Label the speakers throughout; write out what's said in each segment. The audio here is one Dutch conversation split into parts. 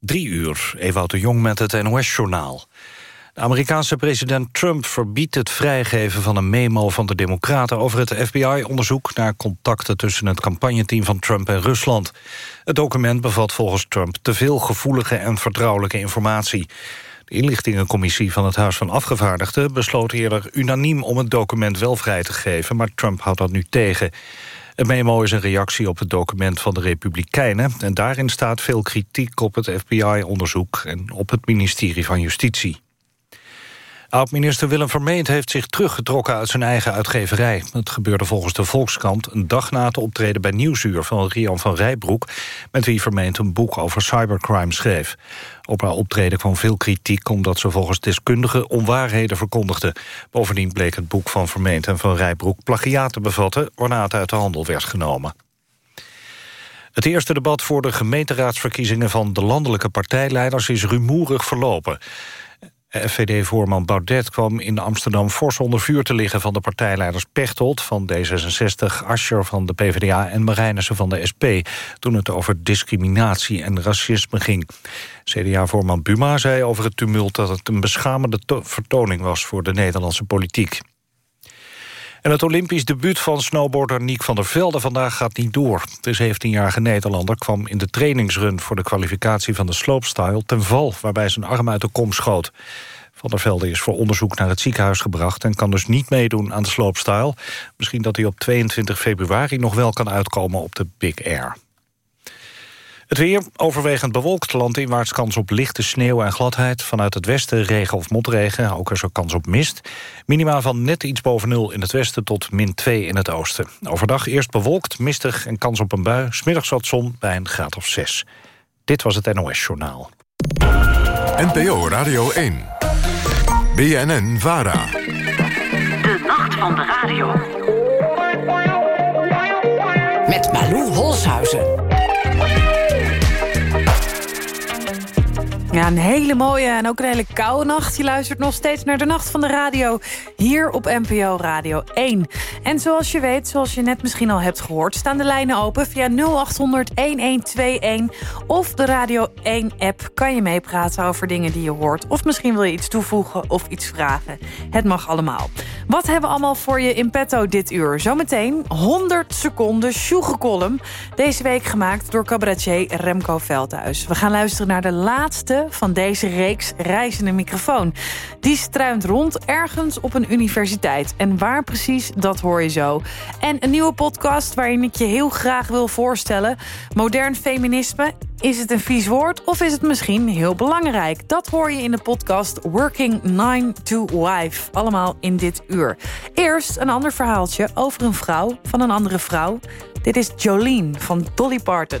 Speaker 1: Drie uur, Ewout de Jong met het NOS-journaal. De Amerikaanse president Trump verbiedt het vrijgeven van een memo van de Democraten over het FBI-onderzoek naar contacten tussen het campagneteam van Trump en Rusland. Het document bevat volgens Trump te veel gevoelige en vertrouwelijke informatie. De inlichtingencommissie van het Huis van Afgevaardigden besloot eerder unaniem om het document wel vrij te geven, maar Trump houdt dat nu tegen. Het memo is een reactie op het document van de Republikeinen... en daarin staat veel kritiek op het FBI-onderzoek... en op het ministerie van Justitie. Oud-minister Willem Vermeend heeft zich teruggetrokken uit zijn eigen uitgeverij. Het gebeurde volgens de Volkskrant een dag na het optreden bij Nieuwsuur van Rian van Rijbroek, met wie Vermeend een boek over cybercrime schreef. Op haar optreden kwam veel kritiek omdat ze volgens deskundigen onwaarheden verkondigde. Bovendien bleek het boek van Vermeend en van Rijbroek plagiaat te bevatten, waarna het uit de handel werd genomen. Het eerste debat voor de gemeenteraadsverkiezingen van de landelijke partijleiders is rumoerig verlopen. FVD-voorman Baudet kwam in Amsterdam fors onder vuur te liggen... van de partijleiders Pechtold van D66, Ascher van de PvdA... en Marijnissen van de SP, toen het over discriminatie en racisme ging. CDA-voorman Buma zei over het tumult dat het een beschamende vertoning was... voor de Nederlandse politiek. En het Olympisch debuut van snowboarder Niek van der Velde vandaag gaat niet door. De 17-jarige Nederlander kwam in de trainingsrun voor de kwalificatie van de slopestyle ten val, waarbij zijn arm uit de kom schoot. Van der Velde is voor onderzoek naar het ziekenhuis gebracht... en kan dus niet meedoen aan de slopestyle. Misschien dat hij op 22 februari nog wel kan uitkomen op de Big Air. Het weer overwegend bewolkt, landinwaarts kans op lichte sneeuw en gladheid. Vanuit het westen regen of motregen, ook er zo kans op mist. Minima van net iets boven nul in het westen tot min 2 in het oosten. Overdag eerst bewolkt, mistig en kans op een bui. Smiddags wat zon bij een graad of 6. Dit was het NOS Journaal.
Speaker 2: NPO Radio 1. BNN VARA.
Speaker 3: De nacht van de radio.
Speaker 4: Met Malou Holshuizen.
Speaker 5: Ja, een hele mooie en ook een hele koude nacht. Je luistert nog steeds naar de Nacht van de Radio. Hier op NPO Radio 1. En zoals je weet, zoals je net misschien al hebt gehoord... staan de lijnen open via 0800-1121. Of de Radio 1-app kan je meepraten over dingen die je hoort. Of misschien wil je iets toevoegen of iets vragen. Het mag allemaal. Wat hebben we allemaal voor je in petto dit uur? Zometeen 100 seconden sjoegekolom. Deze week gemaakt door cabaretier Remco Veldhuis. We gaan luisteren naar de laatste van deze reeks Reizende Microfoon. Die struint rond ergens op een universiteit. En waar precies, dat hoor je zo. En een nieuwe podcast waarin ik je heel graag wil voorstellen. Modern feminisme. Is het een vies woord of is het misschien heel belangrijk? Dat hoor je in de podcast Working 9 to Wife. Allemaal in dit uur. Eerst een ander verhaaltje over een vrouw van een andere vrouw. Dit is Jolene van Dolly Parton.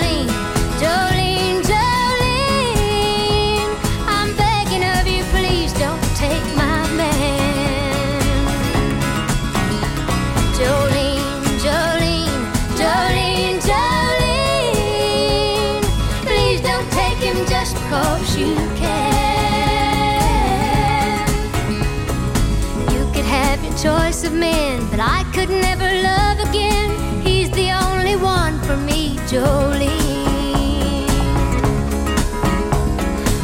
Speaker 6: Jolene.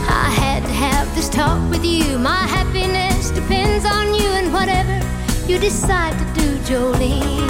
Speaker 6: I had to have this talk with you. My happiness depends on you and whatever you decide to do, Jolene.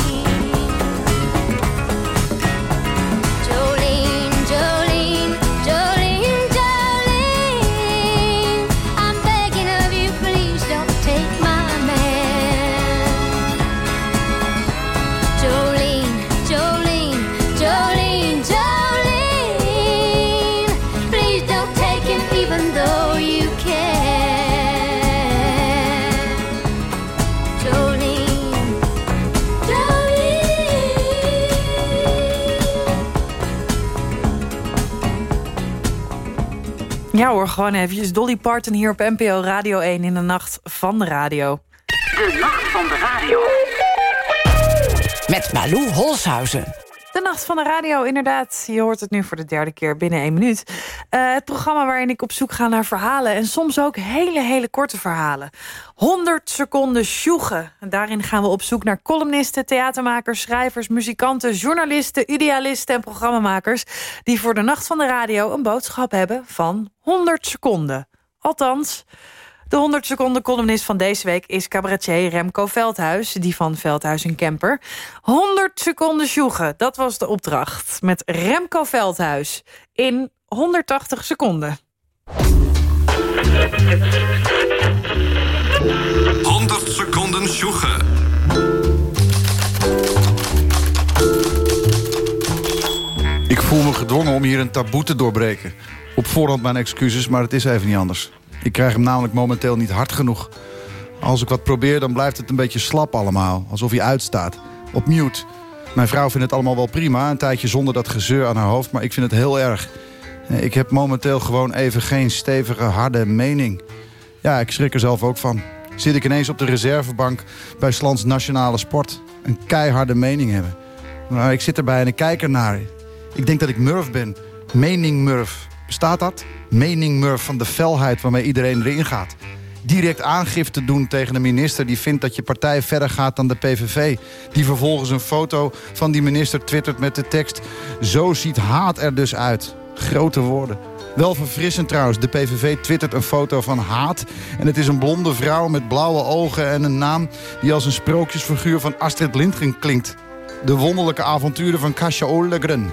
Speaker 5: Ja hoor, gewoon eventjes Dolly Parton hier op NPO Radio 1 in de nacht van de radio.
Speaker 3: De nacht van de radio.
Speaker 4: Met Malou Holshuizen.
Speaker 5: Nacht van de Radio, inderdaad. Je hoort het nu voor de derde keer binnen één minuut. Eh, het programma waarin ik op zoek ga naar verhalen... en soms ook hele, hele korte verhalen. 100 seconden sjoegen. En daarin gaan we op zoek naar columnisten, theatermakers... schrijvers, muzikanten, journalisten, idealisten en programmamakers... die voor de Nacht van de Radio een boodschap hebben van 100 seconden. Althans... De 100 seconden columnist van deze week is cabaretier Remco Veldhuis... die van Veldhuis en Kemper. 100 seconden sjoegen, dat was de opdracht. Met Remco Veldhuis in 180 seconden.
Speaker 7: 100 seconden sjoegen.
Speaker 8: Ik voel me gedwongen om hier een taboe te doorbreken. Op voorhand mijn excuses, maar het is even niet anders. Ik krijg hem namelijk momenteel niet hard genoeg. Als ik wat probeer, dan blijft het een beetje slap allemaal. Alsof hij uitstaat. Op mute. Mijn vrouw vindt het allemaal wel prima. Een tijdje zonder dat gezeur aan haar hoofd. Maar ik vind het heel erg. Eh, Ik heb momenteel gewoon even geen stevige, harde mening. Ja, ik schrik er zelf ook van. Zit ik ineens op de reservebank bij Slans Nationale Sport. Een keiharde mening hebben. Maar ik zit erbij en ik kijk ernaar. Ik denk dat ik Murf ben. Mening Murf. Bestaat dat? Mening Murf van de felheid waarmee iedereen erin gaat. Direct aangifte doen tegen een minister die vindt dat je partij verder gaat dan de PVV. Die vervolgens een foto van die minister twittert met de tekst... Zo ziet haat er dus uit. Grote woorden. Wel verfrissend trouwens. De PVV twittert een foto van haat. En het is een blonde vrouw met blauwe ogen en een naam... die als een sprookjesfiguur van Astrid Lindgren klinkt. De wonderlijke avonturen van Kasia Olegren.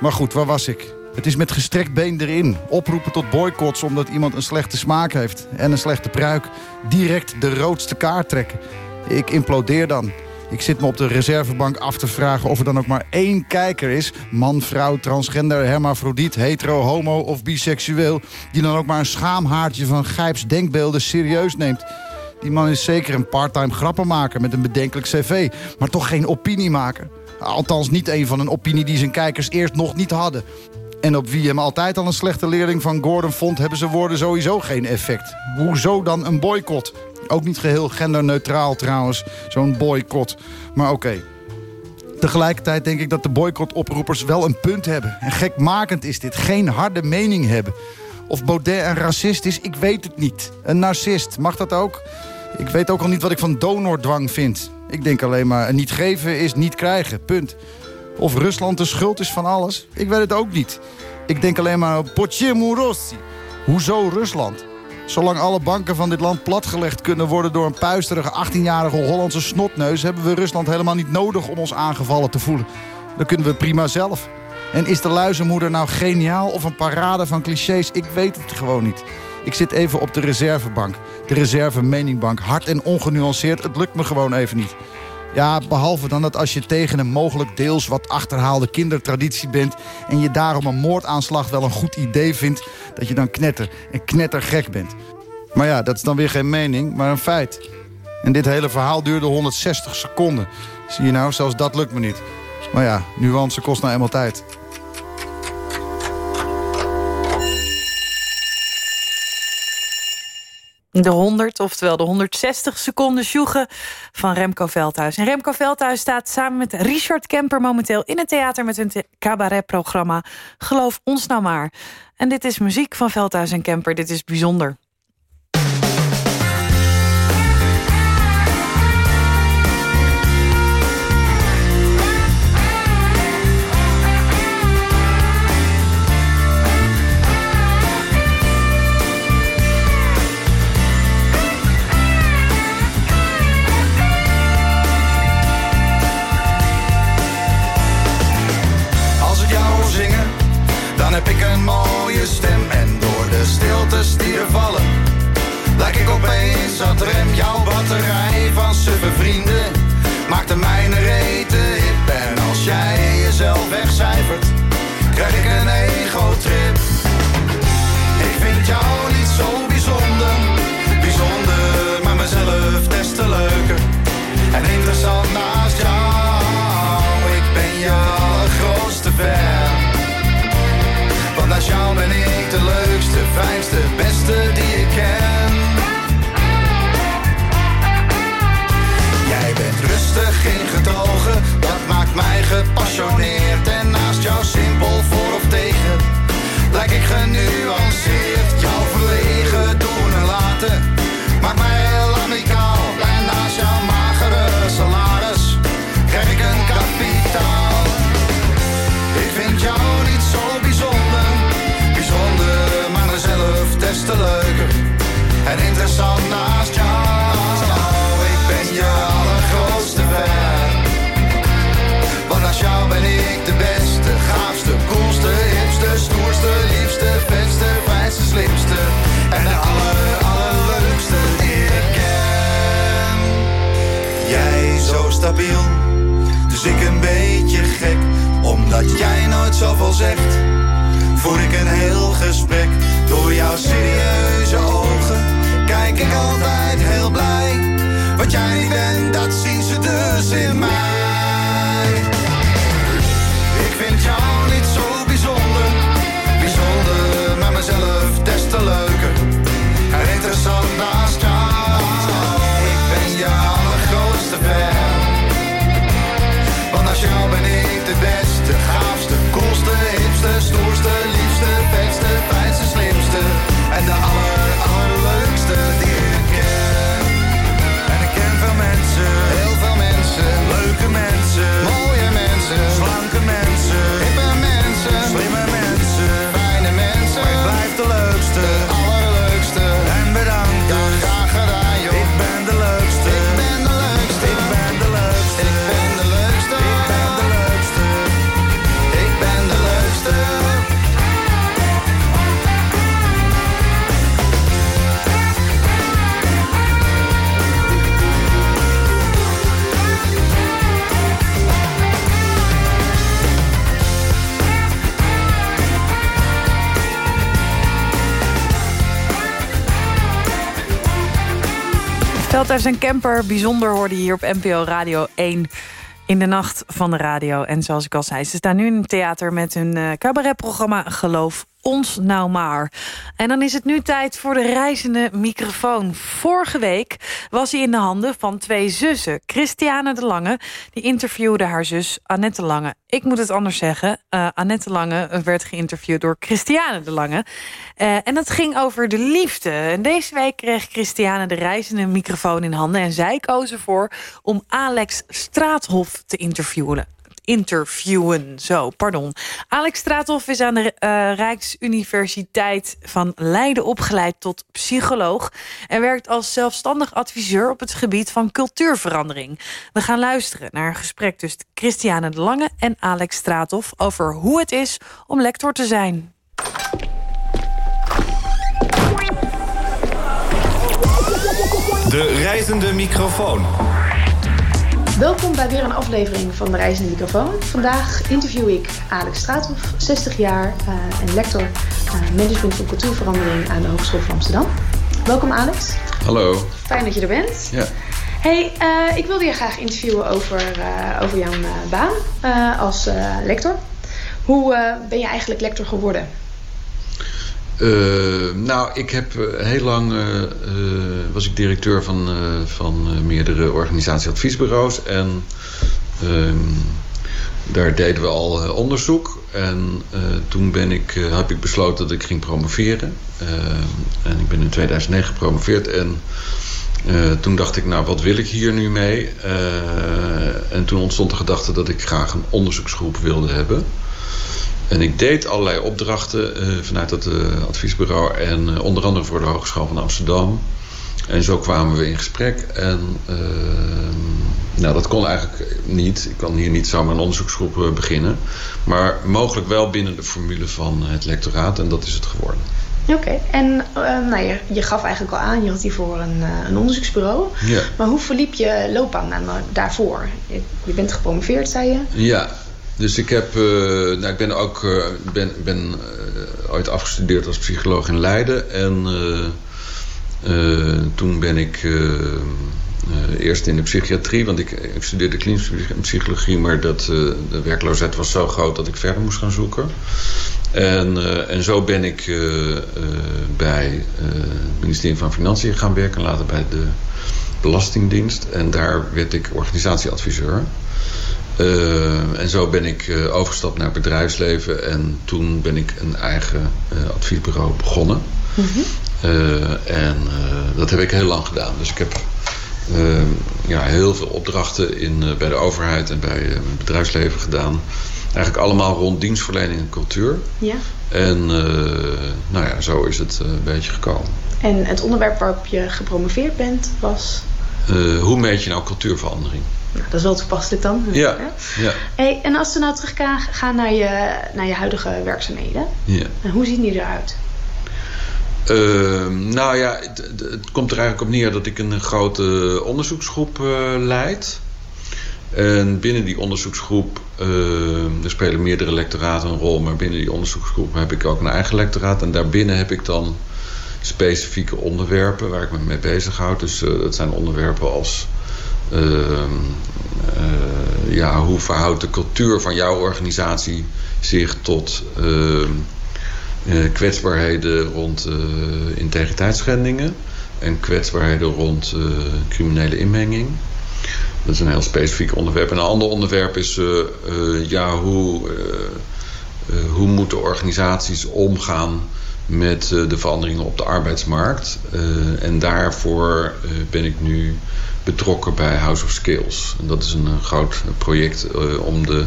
Speaker 8: Maar goed, waar was ik? Het is met gestrekt been erin. Oproepen tot boycotts omdat iemand een slechte smaak heeft. En een slechte pruik. Direct de roodste kaart trekken. Ik implodeer dan. Ik zit me op de reservebank af te vragen of er dan ook maar één kijker is... man, vrouw, transgender, hermafrodiet, hetero, homo of biseksueel... die dan ook maar een schaamhaartje van Gijps denkbeelden serieus neemt. Die man is zeker een parttime grappenmaker met een bedenkelijk cv... maar toch geen opiniemaker. Althans niet een van een opinie die zijn kijkers eerst nog niet hadden. En op wie hem altijd al een slechte leerling van Gordon vond... hebben zijn woorden sowieso geen effect. Hoezo dan een boycott? Ook niet geheel genderneutraal trouwens, zo'n boycott. Maar oké. Tegelijkertijd denk ik dat de boycottoproepers wel een punt hebben. En gekmakend is dit, geen harde mening hebben. Of Baudet een racist is, ik weet het niet. Een narcist, mag dat ook? Ik weet ook al niet wat ik van donordwang vind. Ik denk alleen maar, niet geven is niet krijgen, punt. Of Rusland de schuld is van alles. Ik weet het ook niet. Ik denk alleen maar op Pochimurossi. Hoezo Rusland? Zolang alle banken van dit land platgelegd kunnen worden... door een puisterige 18-jarige Hollandse snotneus... hebben we Rusland helemaal niet nodig om ons aangevallen te voelen. Dat kunnen we prima zelf. En is de luizenmoeder nou geniaal of een parade van clichés? Ik weet het gewoon niet. Ik zit even op de reservebank. De reserve meningbank. Hard en ongenuanceerd. Het lukt me gewoon even niet. Ja, behalve dan dat als je tegen een mogelijk deels wat achterhaalde kindertraditie bent... en je daarom een moordaanslag wel een goed idee vindt... dat je dan knetter en knettergek bent. Maar ja, dat is dan weer geen mening, maar een feit. En dit hele verhaal duurde 160 seconden. Zie je nou, zelfs dat lukt me niet. Maar ja, nuance kost nou eenmaal tijd.
Speaker 5: De 100, oftewel de 160 seconden sjoegen van Remco Veldhuis. En Remco Veldhuis staat samen met Richard Kemper momenteel in het theater met hun cabaretprogramma Geloof ons nou maar. En dit is muziek van Veldhuis en Kemper. Dit is bijzonder.
Speaker 9: Gepassioneerd. En naast jou simpel voor of tegen, lijk ik genuanceerd. Omdat jij nooit zoveel zegt, voer ik een heel gesprek. Door jouw serieuze ogen, kijk ik altijd heel blij. Wat jij bent, dat zien ze dus in mij.
Speaker 5: Veldhuis en Camper, bijzonder hoorde hier op NPO Radio 1 in de nacht van de radio. En zoals ik al zei, ze staan nu in het theater met hun eh, cabaretprogramma Geloof ons nou maar. En dan is het nu tijd voor de reizende microfoon. Vorige week was hij in de handen van twee zussen. Christiane de Lange, die interviewde haar zus Annette Lange. Ik moet het anders zeggen. Uh, Annette Lange werd geïnterviewd door Christiane de Lange. Uh, en dat ging over de liefde. En deze week kreeg Christiane de reizende microfoon in handen. En zij koos ervoor om Alex Straathof te interviewen interviewen. Zo, pardon. Alex Straathoff is aan de uh, Rijksuniversiteit van Leiden opgeleid tot psycholoog... en werkt als zelfstandig adviseur op het gebied van cultuurverandering. We gaan luisteren naar een gesprek tussen Christiane de Lange en Alex Straathoff... over hoe het is om lector te zijn.
Speaker 7: De reizende microfoon.
Speaker 10: Welkom bij weer een aflevering van de Reizende Microfoon. Vandaag interview ik Alex Straathoff, 60 jaar uh, en lector uh, management van cultuurverandering aan de Hogeschool van Amsterdam. Welkom Alex.
Speaker 11: Hallo.
Speaker 10: Fijn dat je er bent.
Speaker 11: Ja.
Speaker 10: Hey, uh, ik wilde je graag interviewen over, over jouw baan als lector. Hoe ben je eigenlijk lector geworden?
Speaker 11: Uh, nou, ik heb uh, heel lang uh, was ik directeur van, van meerdere organisatie-adviesbureaus. En ehm, daar deden we al onderzoek. En toen ben ik, heb ik besloten dat ik ging promoveren. en ik ben in 2009 gepromoveerd. En toen dacht ik, nou, wat wil ik hier nu mee? en toen ontstond de gedachte dat ik graag een onderzoeksgroep wilde hebben. En ik deed allerlei opdrachten uh, vanuit het uh, adviesbureau. En uh, onder andere voor de Hogeschool van Amsterdam. En zo kwamen we in gesprek. En Nou, dat kon eigenlijk niet. Ik kan hier niet zomaar een onderzoeksgroep beginnen. Maar mogelijk wel binnen de formule van het lectoraat. En dat is het geworden.
Speaker 10: Oké, en uh, nou, je, je, gaf eigenlijk al aan, je had hiervoor een, uh, een onderzoeksbureau.
Speaker 11: Ja.
Speaker 10: Maar hoe verliep je loopbaan daarvoor? Je, je, bent gepromoveerd, zei je?
Speaker 11: Ja, dus ik, heb, uh, nou, ik ben ook ben, ben, ooit afgestudeerd als psycholoog in Leiden. En toen ben ik eerst in de psychiatrie, want ik, ik studeerde klinische psychologie, maar dat, de werkloosheid was zo groot dat ik verder moest gaan zoeken. En, uh, en zo ben ik uh, uh, bij het ministerie van Financiën gaan werken. Later bij de Belastingdienst. En daar werd ik organisatieadviseur. En zo ben ik overgestapt naar bedrijfsleven. En toen ben ik een eigen adviesbureau begonnen. Mm -hmm. en dat heb ik heel lang gedaan. Dus ik heb ja, heel veel opdrachten in, bij de overheid en bij het bedrijfsleven gedaan. Eigenlijk allemaal rond dienstverlening en cultuur.
Speaker 10: Ja.
Speaker 11: En nou ja, zo is het een beetje gekomen.
Speaker 10: En het onderwerp waarop je gepromoveerd bent was?
Speaker 11: Uh, hoe meet je nou cultuurverandering?
Speaker 10: Nou, dat is wel toepasselijk dan.
Speaker 11: Ja.
Speaker 10: ja. Hey, en als we nou terug gaan naar je, naar je huidige werkzaamheden.
Speaker 11: Ja.
Speaker 10: Hoe zien die eruit?
Speaker 11: Ehm, nou ja, het, het, komt er eigenlijk op neer dat ik een grote onderzoeksgroep leid. En binnen die onderzoeksgroep, uh, er spelen meerdere lectoraten een rol, maar binnen die onderzoeksgroep heb ik ook een eigen lectoraat. En daarbinnen heb ik dan specifieke onderwerpen waar ik me mee bezighoud. Dus dat zijn onderwerpen als uh, ja, hoe verhoudt de cultuur van jouw organisatie zich tot kwetsbaarheden rond integriteitsschendingen en kwetsbaarheden rond criminele inmenging. Dat is een heel specifiek onderwerp. En een ander onderwerp is ja, hoe, hoe moeten organisaties omgaan met de veranderingen op de arbeidsmarkt. en daarvoor ben ik nu betrokken bij House of Skills. En dat is een groot project om de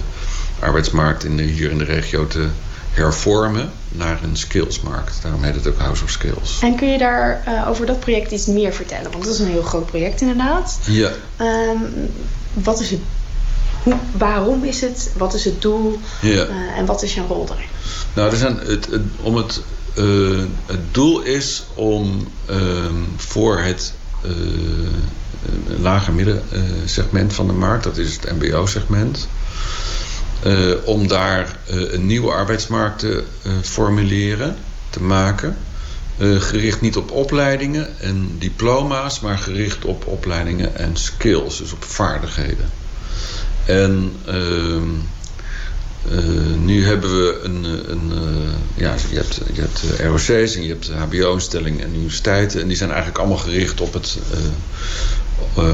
Speaker 11: arbeidsmarkt in de, hier in de regio te hervormen naar een skillsmarkt. Daarom heet het ook House of Skills.
Speaker 10: En kun je daar uh, over dat project iets meer vertellen? Want dat is een heel groot project inderdaad.
Speaker 11: Ja.
Speaker 10: Um, wat is het? Hoe, waarom is het? Wat is het doel?
Speaker 11: Ja.
Speaker 10: Uh, en wat is jouw rol daarin?
Speaker 11: Nou, er zijn het, het, om het, uh, het doel is om voor het lage middensegment van de markt, dat is het MBO-segment uh, om daar uh, een nieuwe arbeidsmarkt te uh, formuleren, te maken. gericht niet op opleidingen en diploma's, maar gericht op opleidingen en skills, dus op vaardigheden. En ehm, nu hebben we een, een ja, je hebt, je hebt ROC's en je hebt HBO-instellingen en universiteiten. En die zijn eigenlijk allemaal gericht op het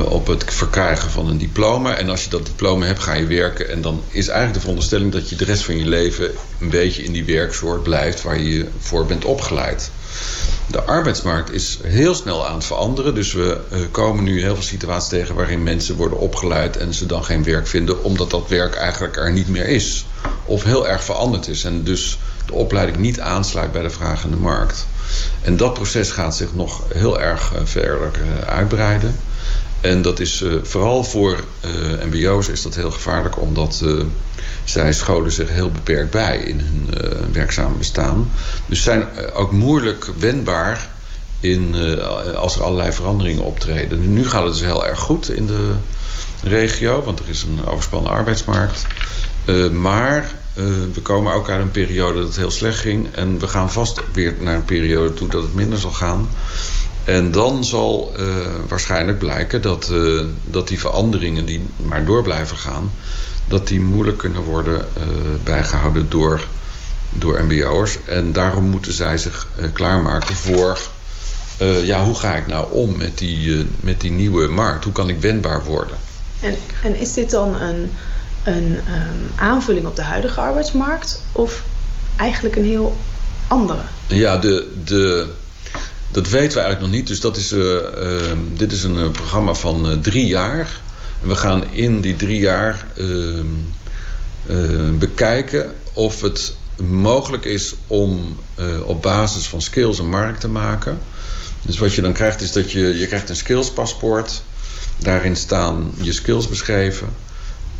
Speaker 11: op het verkrijgen van een diploma. En als je dat diploma hebt, ga je werken. En dan is eigenlijk de veronderstelling dat je de rest van je leven een beetje in die werksoort blijft waar je voor bent opgeleid. De arbeidsmarkt is heel snel aan het veranderen. Dus we uh, komen nu heel veel situaties tegen waarin mensen worden opgeleid en ze dan geen werk vinden, omdat dat werk eigenlijk er niet meer is. Of heel erg veranderd is. En dus de opleiding niet aansluit bij de vragende markt. En dat proces gaat zich nog heel erg uh, verder uitbreiden. En dat is uh, vooral voor uh, mbo's is dat heel gevaarlijk... omdat uh, zij scholen zich heel beperkt bij in hun werkzame bestaan. Dus zijn ook moeilijk wendbaar in, als er allerlei veranderingen optreden. Nu gaat het dus heel erg goed in de regio... want er is een overspannen arbeidsmarkt. maar we komen ook uit een periode dat het heel slecht ging... en we gaan vast weer naar een periode toe dat het minder zal gaan... En dan zal uh, waarschijnlijk blijken dat, uh, dat die veranderingen die maar door blijven gaan... dat die moeilijk kunnen worden uh, bijgehouden door, door mbo'ers. En daarom moeten zij zich klaarmaken voor... ja, hoe ga ik nou om met die, met die nieuwe markt? Hoe kan ik wendbaar worden?
Speaker 10: En, en is dit dan een, een um, aanvulling op de huidige arbeidsmarkt... of eigenlijk een heel andere?
Speaker 11: Ja, de... de dat weten we eigenlijk nog niet. Dus dat is, uh, uh, dit is een uh, programma van drie jaar. En we gaan in die drie jaar bekijken of het mogelijk is om op basis van skills een markt te maken. Dus wat je dan krijgt is dat je, je krijgt een skillspaspoort. Daarin staan je skills beschreven.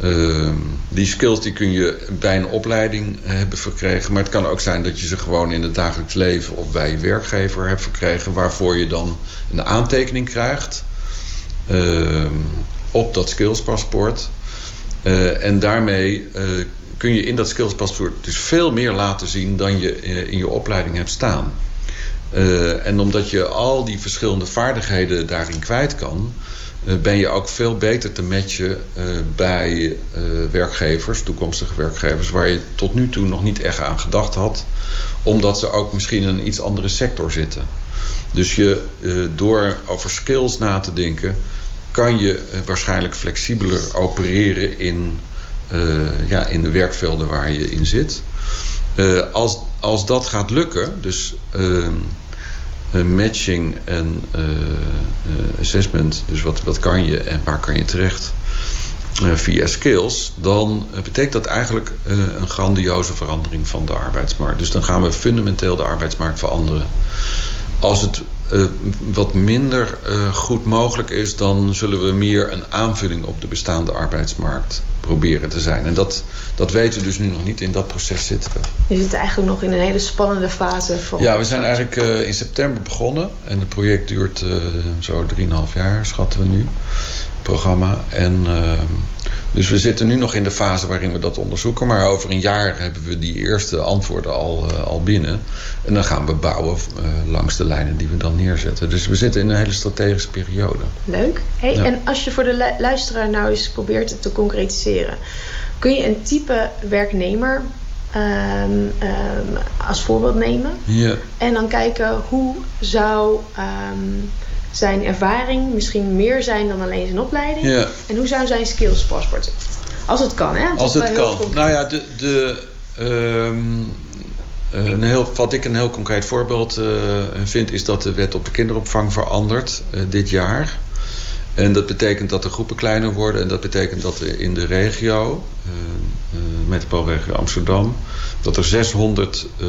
Speaker 11: Ehm, die skills die kun je bij een opleiding hebben verkregen. Maar het kan ook zijn dat je ze gewoon in het dagelijks leven of bij je werkgever hebt verkregen. Waarvoor je dan een aantekening krijgt ehm, op dat skillspaspoort. Uh, en daarmee uh, kun je in dat skillspaspoort dus veel meer laten zien dan je in je opleiding hebt staan. Uh, en omdat je al die verschillende vaardigheden daarin kwijt kan, uh, ben je ook veel beter te matchen uh, bij werkgevers, toekomstige werkgevers, waar je tot nu toe nog niet echt aan gedacht had, omdat ze ook misschien in een iets andere sector zitten. Dus je, door over skills na te denken, kan je waarschijnlijk flexibeler opereren in, ja, in de werkvelden waar je in zit. als, als dat gaat lukken, dus uh, matching en uh, assessment, dus wat, wat kan je en waar kan je terecht via skills, dan betekent dat eigenlijk een grandioze verandering van de arbeidsmarkt. Dus dan gaan we fundamenteel de arbeidsmarkt veranderen. Als het uh, wat minder uh, goed mogelijk is, dan zullen we meer een aanvulling op de bestaande arbeidsmarkt proberen te zijn. En dat, dat weten we dus nu nog niet. In dat proces zitten we.
Speaker 10: Je zit eigenlijk nog in een hele spannende fase. Voor
Speaker 11: ja, we zijn eigenlijk uh, in september begonnen. En het project duurt zo 3,5 jaar, schatten we nu. Programma. En dus we zitten nu nog in de fase waarin we dat onderzoeken. Maar over een jaar hebben we die eerste antwoorden al, uh, al binnen. En dan gaan we bouwen uh, langs de lijnen die we dan neerzetten. Dus we zitten in een hele strategische periode.
Speaker 10: Leuk. Hey, ja. En als je voor de luisteraar nou eens probeert het te concretiseren. Kun je een type werknemer um, um, als voorbeeld nemen?
Speaker 11: Ja.
Speaker 10: En dan kijken hoe zou... Um, zijn ervaring misschien meer zijn dan alleen zijn opleiding?
Speaker 11: Ja.
Speaker 10: En hoe zou zijn skills paspoort Als het kan, hè?
Speaker 11: Als het kan. Nou ja, de, de, um, een heel, wat ik een heel concreet voorbeeld uh, vind... is dat de wet op de kinderopvang verandert uh, dit jaar. En dat betekent dat de groepen kleiner worden. En dat betekent dat we in de regio, uh, metropoolregio Amsterdam... dat er 600 uh,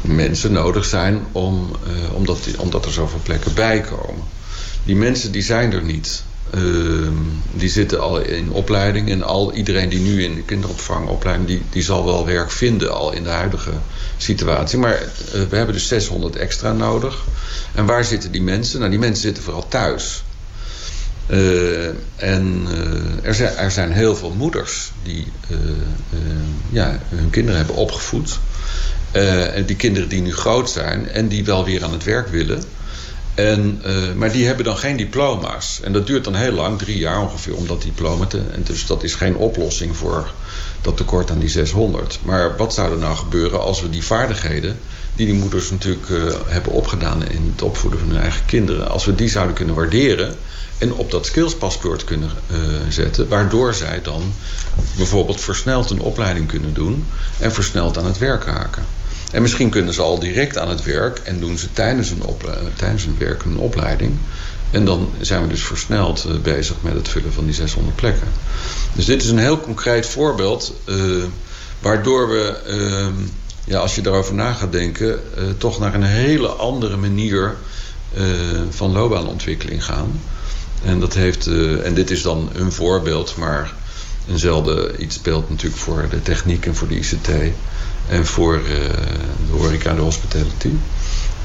Speaker 11: mensen nodig zijn om, uh, omdat, omdat er zoveel plekken bij komen. Die mensen die zijn er niet. Uh, die zitten al in opleiding en al iedereen die nu in de kinderopvang opleiding, die, die zal wel werk vinden al in de huidige situatie. Maar we hebben dus 600 extra nodig. En waar zitten die mensen? Nou, die mensen zitten vooral thuis. Uh, en uh, er, zijn, er zijn heel veel moeders die uh, ja, hun kinderen hebben opgevoed. En die kinderen die nu groot zijn en die wel weer aan het werk willen. En, maar die hebben dan geen diploma's. En dat duurt dan heel lang, drie jaar ongeveer, om dat diploma te... En dus dat is geen oplossing voor dat tekort aan die 600. Maar wat zou er nou gebeuren als we die vaardigheden... die die moeders natuurlijk hebben opgedaan in het opvoeden van hun eigen kinderen... als we die zouden kunnen waarderen en op dat skillspaspoort kunnen uh, zetten... waardoor zij dan bijvoorbeeld versneld een opleiding kunnen doen... en versneld aan het werk raken. En misschien kunnen ze al direct aan het werk en doen ze tijdens hun, tijdens werk een opleiding. En dan zijn we dus versneld uh, bezig met het vullen van die 600 plekken. Dus dit is een heel concreet voorbeeld uh, waardoor we, ja, als je daarover na gaat denken, toch naar een hele andere manier van loopbaanontwikkeling gaan. En, dat heeft, en dit is dan een voorbeeld, maar eenzelfde iets speelt natuurlijk voor de techniek en voor de ICT en voor uh, de horeca en de hospitality.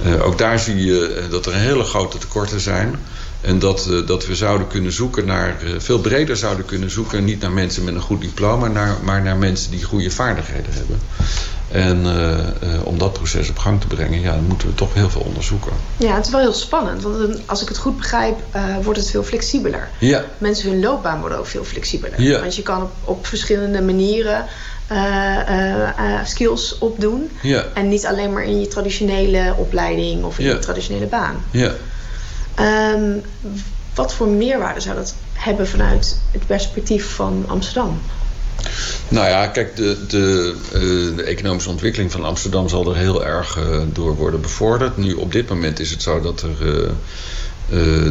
Speaker 11: Uh, ook daar zie je dat er hele grote tekorten zijn. En dat, uh, dat we zouden kunnen zoeken naar, veel breder zouden kunnen zoeken, niet naar mensen met een goed diploma, naar, maar naar mensen die goede vaardigheden hebben. En om dat proces op gang te brengen, ja, dan moeten we toch heel veel onderzoeken.
Speaker 10: Ja, het is wel heel spannend. Want als ik het goed begrijp, wordt het veel flexibeler.
Speaker 11: Ja.
Speaker 10: Mensen hun loopbaan worden ook veel flexibeler.
Speaker 11: Ja.
Speaker 10: Want je kan op, op verschillende manieren skills opdoen.
Speaker 11: Ja.
Speaker 10: En niet alleen maar in je traditionele opleiding of in
Speaker 11: Ja.
Speaker 10: je traditionele baan.
Speaker 11: Ja.
Speaker 10: Um, wat voor meerwaarde zou dat hebben vanuit het perspectief van Amsterdam?
Speaker 11: Nou ja, kijk, de, de, uh, de economische ontwikkeling van Amsterdam zal er heel erg uh, door worden bevorderd. Nu, op dit moment is het zo dat er uh,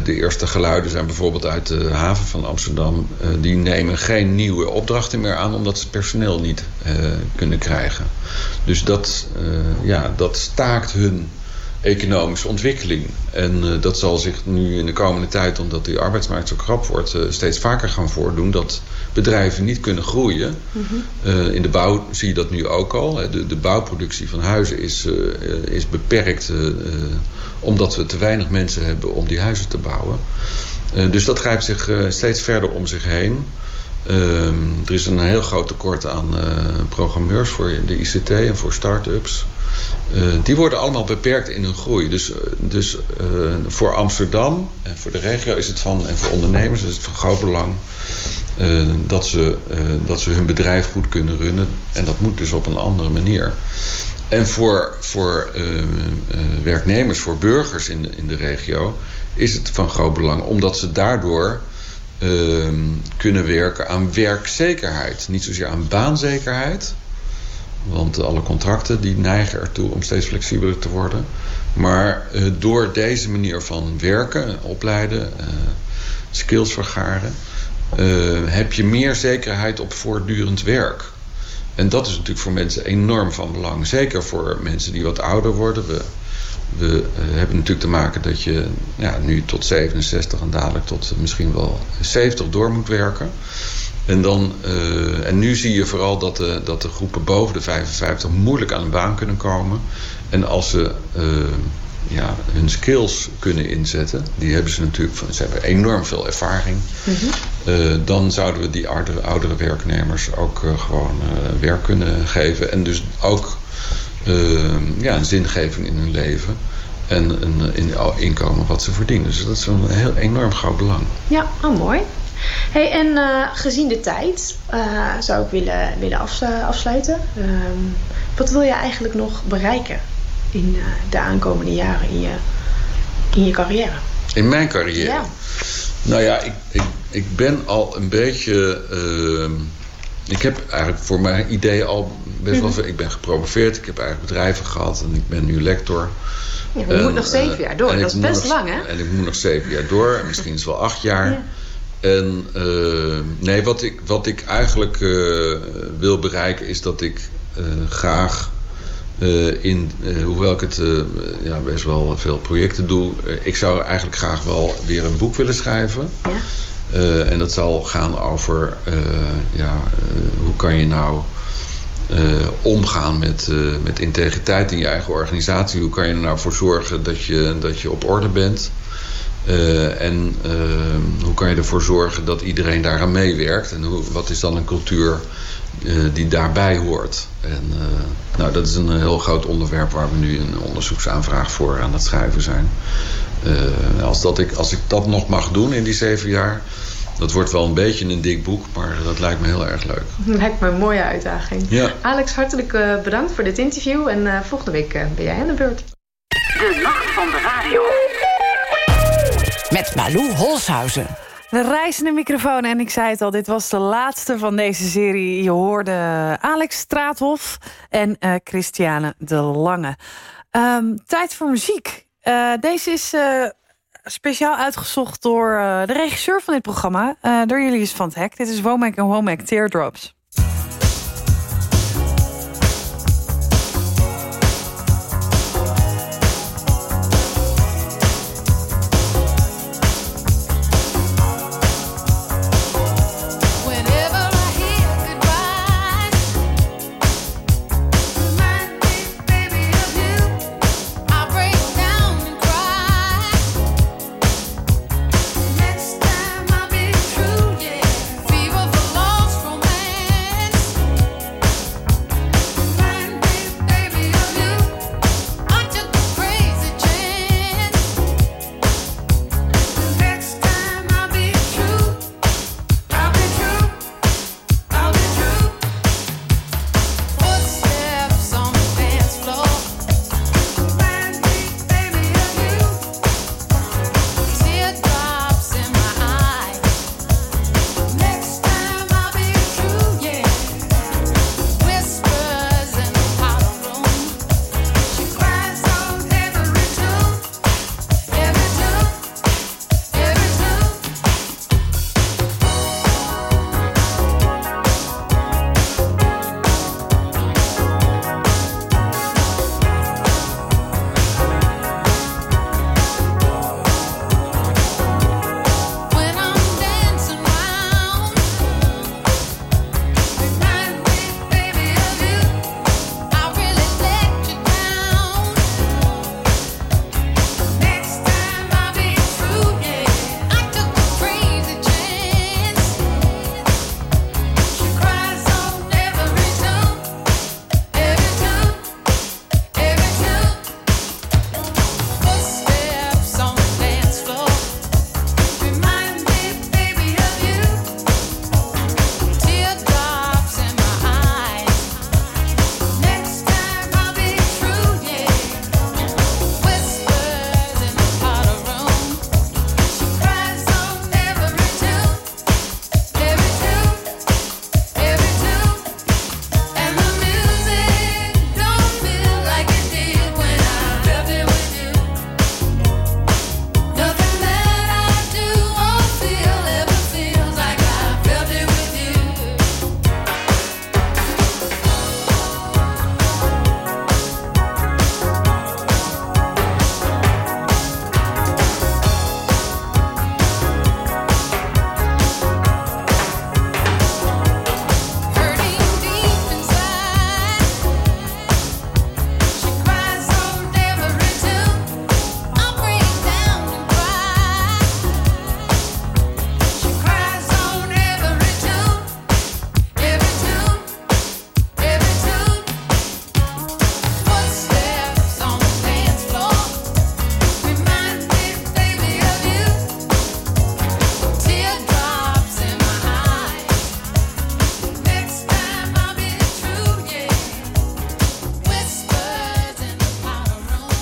Speaker 11: de eerste geluiden zijn bijvoorbeeld uit de haven van Amsterdam. Die nemen geen nieuwe opdrachten meer aan omdat ze personeel niet kunnen krijgen. Dus dat, ja, dat staakt hun economische ontwikkeling. En uh, dat zal zich nu in de komende tijd, omdat die arbeidsmarkt zo krap wordt, uh, steeds vaker gaan voordoen. Dat bedrijven niet kunnen groeien. Mm -hmm. uh, in de bouw zie je dat nu ook al. De, de bouwproductie van huizen is, is beperkt omdat we te weinig mensen hebben om die huizen te bouwen. dus dat grijpt zich steeds verder om zich heen. Er is een heel groot tekort aan programmeurs voor de ICT en voor start-ups. Uh, die worden allemaal beperkt in hun groei. Dus, dus uh, voor Amsterdam en voor de regio is het van, en voor ondernemers is het van groot belang dat, ze, dat ze hun bedrijf goed kunnen runnen. En dat moet dus op een andere manier. En voor, voor werknemers, voor burgers in in de regio is het van groot belang, omdat ze daardoor kunnen werken aan werkzekerheid. Niet zozeer aan baanzekerheid, want alle contracten die neigen ertoe om steeds flexibeler te worden. Maar uh, door deze manier van werken, opleiden, uh, skills vergaren... Uh, heb je meer zekerheid op voortdurend werk. En dat is natuurlijk voor mensen enorm van belang. Zeker voor mensen die wat ouder worden. We, we hebben natuurlijk te maken dat je ja, nu tot 67 en dadelijk tot misschien wel 70 door moet werken. En, dan, uh, en nu zie je vooral dat de, dat de groepen boven de 55 moeilijk aan een baan kunnen komen. En als ze uh, ja, hun skills kunnen inzetten, die hebben ze natuurlijk, ze hebben enorm veel ervaring. Mm -hmm. uh, dan zouden we die oudere, oudere werknemers ook gewoon werk kunnen geven. En dus ook ja, een zingeving in hun leven en een, inkomen wat ze verdienen. Dus dat is een heel enorm groot belang.
Speaker 10: Ja, oh, mooi. Hey, en uh, gezien de tijd uh, zou ik willen, willen af, uh, afsluiten. Um, wat wil je eigenlijk nog bereiken in de aankomende jaren in je, in je carrière?
Speaker 11: In mijn carrière?
Speaker 10: Ja.
Speaker 11: Nou ja, ik, ik, ik ben al een beetje... ehm, ik heb eigenlijk voor mijn idee al best wel veel... Ik ben gepromoveerd, ik heb eigenlijk bedrijven gehad en ik ben nu lector.
Speaker 10: Ja, je moet nog zeven jaar door, dat is best
Speaker 11: nog,
Speaker 10: lang hè?
Speaker 11: En ik moet nog zeven jaar door, misschien is het wel acht jaar... Ja. En uh, nee, wat ik, wat ik eigenlijk uh, wil bereiken is dat ik uh, graag in, hoewel ik het ja, best wel veel projecten doe, ik zou eigenlijk graag wel weer een boek willen schrijven. Ja. En dat zal gaan over ja, hoe kan je nou omgaan met, met integriteit in je eigen organisatie. Hoe kan je er nou voor zorgen dat je, dat je op orde bent. En hoe kan je ervoor zorgen dat iedereen daaraan meewerkt? En wat is dan een cultuur die daarbij hoort? En nou, dat is een heel groot onderwerp waar we nu een onderzoeksaanvraag voor aan het schrijven zijn. Als, dat ik, als ik dat nog mag doen in die zeven jaar, dat wordt wel een beetje een dik boek, maar dat lijkt me heel erg leuk.
Speaker 10: Lijkt me een mooie uitdaging.
Speaker 11: Ja.
Speaker 10: Alex, hartelijk bedankt voor dit interview en volgende week ben jij aan de beurt.
Speaker 3: De nacht van de radio
Speaker 4: met Malou Holshuizen.
Speaker 5: De reizende microfoon. En ik zei het al, dit was de laatste van deze serie. Je hoorde Alex Straathof en uh, Christiane de Lange. Um, tijd voor muziek. Uh, deze is uh, speciaal uitgezocht door de regisseur van dit programma. door Julius van het Hek. Dit is Womack en Womack Teardrops.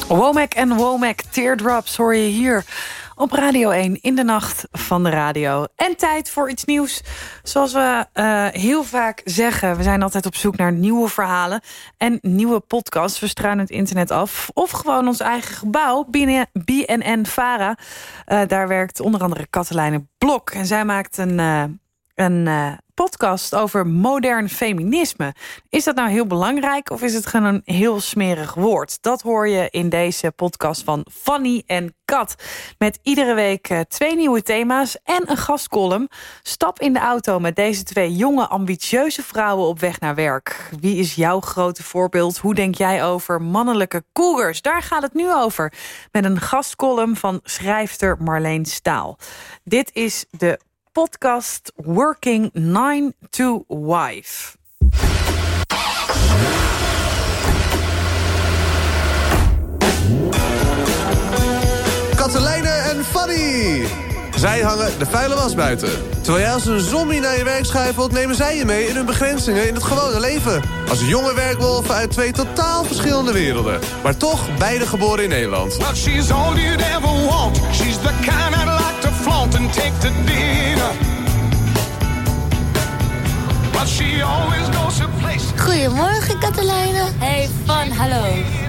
Speaker 5: Womack en Womack, Teardrops hoor je hier op Radio 1 in de nacht van de radio. En tijd voor iets nieuws. Zoals we uh, heel vaak zeggen, we zijn altijd op zoek naar nieuwe verhalen... en nieuwe podcasts. We struinen het internet af. Of gewoon ons eigen gebouw, BNN-Vara. Uh, daar werkt onder andere Katelijne Blok. En zij maakt een... Uh, een podcast over modern feminisme. Is dat nou heel belangrijk of is het gewoon een heel smerig woord? Dat hoor je in deze podcast van Fanny en Kat. Met iedere week eh, twee nieuwe thema's en een gastcolumn. Stap in de auto met deze twee jonge, ambitieuze vrouwen op weg naar werk. Wie is jouw grote voorbeeld? Hoe denk jij over mannelijke cougars? Daar gaat het nu over. Met een gastcolumn van schrijfster Marleen Staal. Dit is de podcast Working 9 to Wife.
Speaker 12: Katelijne en Fanny. Zij hangen de vuile was buiten. Terwijl jij als een zombie naar je werk schuifelt... nemen zij je mee in hun begrenzingen in het gewone leven. Als jonge werkwolven uit twee totaal verschillende werelden. Maar toch beide geboren in Nederland. Well, she's all you'd ever want. She's the kind I'd like to flaunt and take to dinner.
Speaker 13: Goedemorgen, Katelijne.
Speaker 14: Hey, Van, hallo.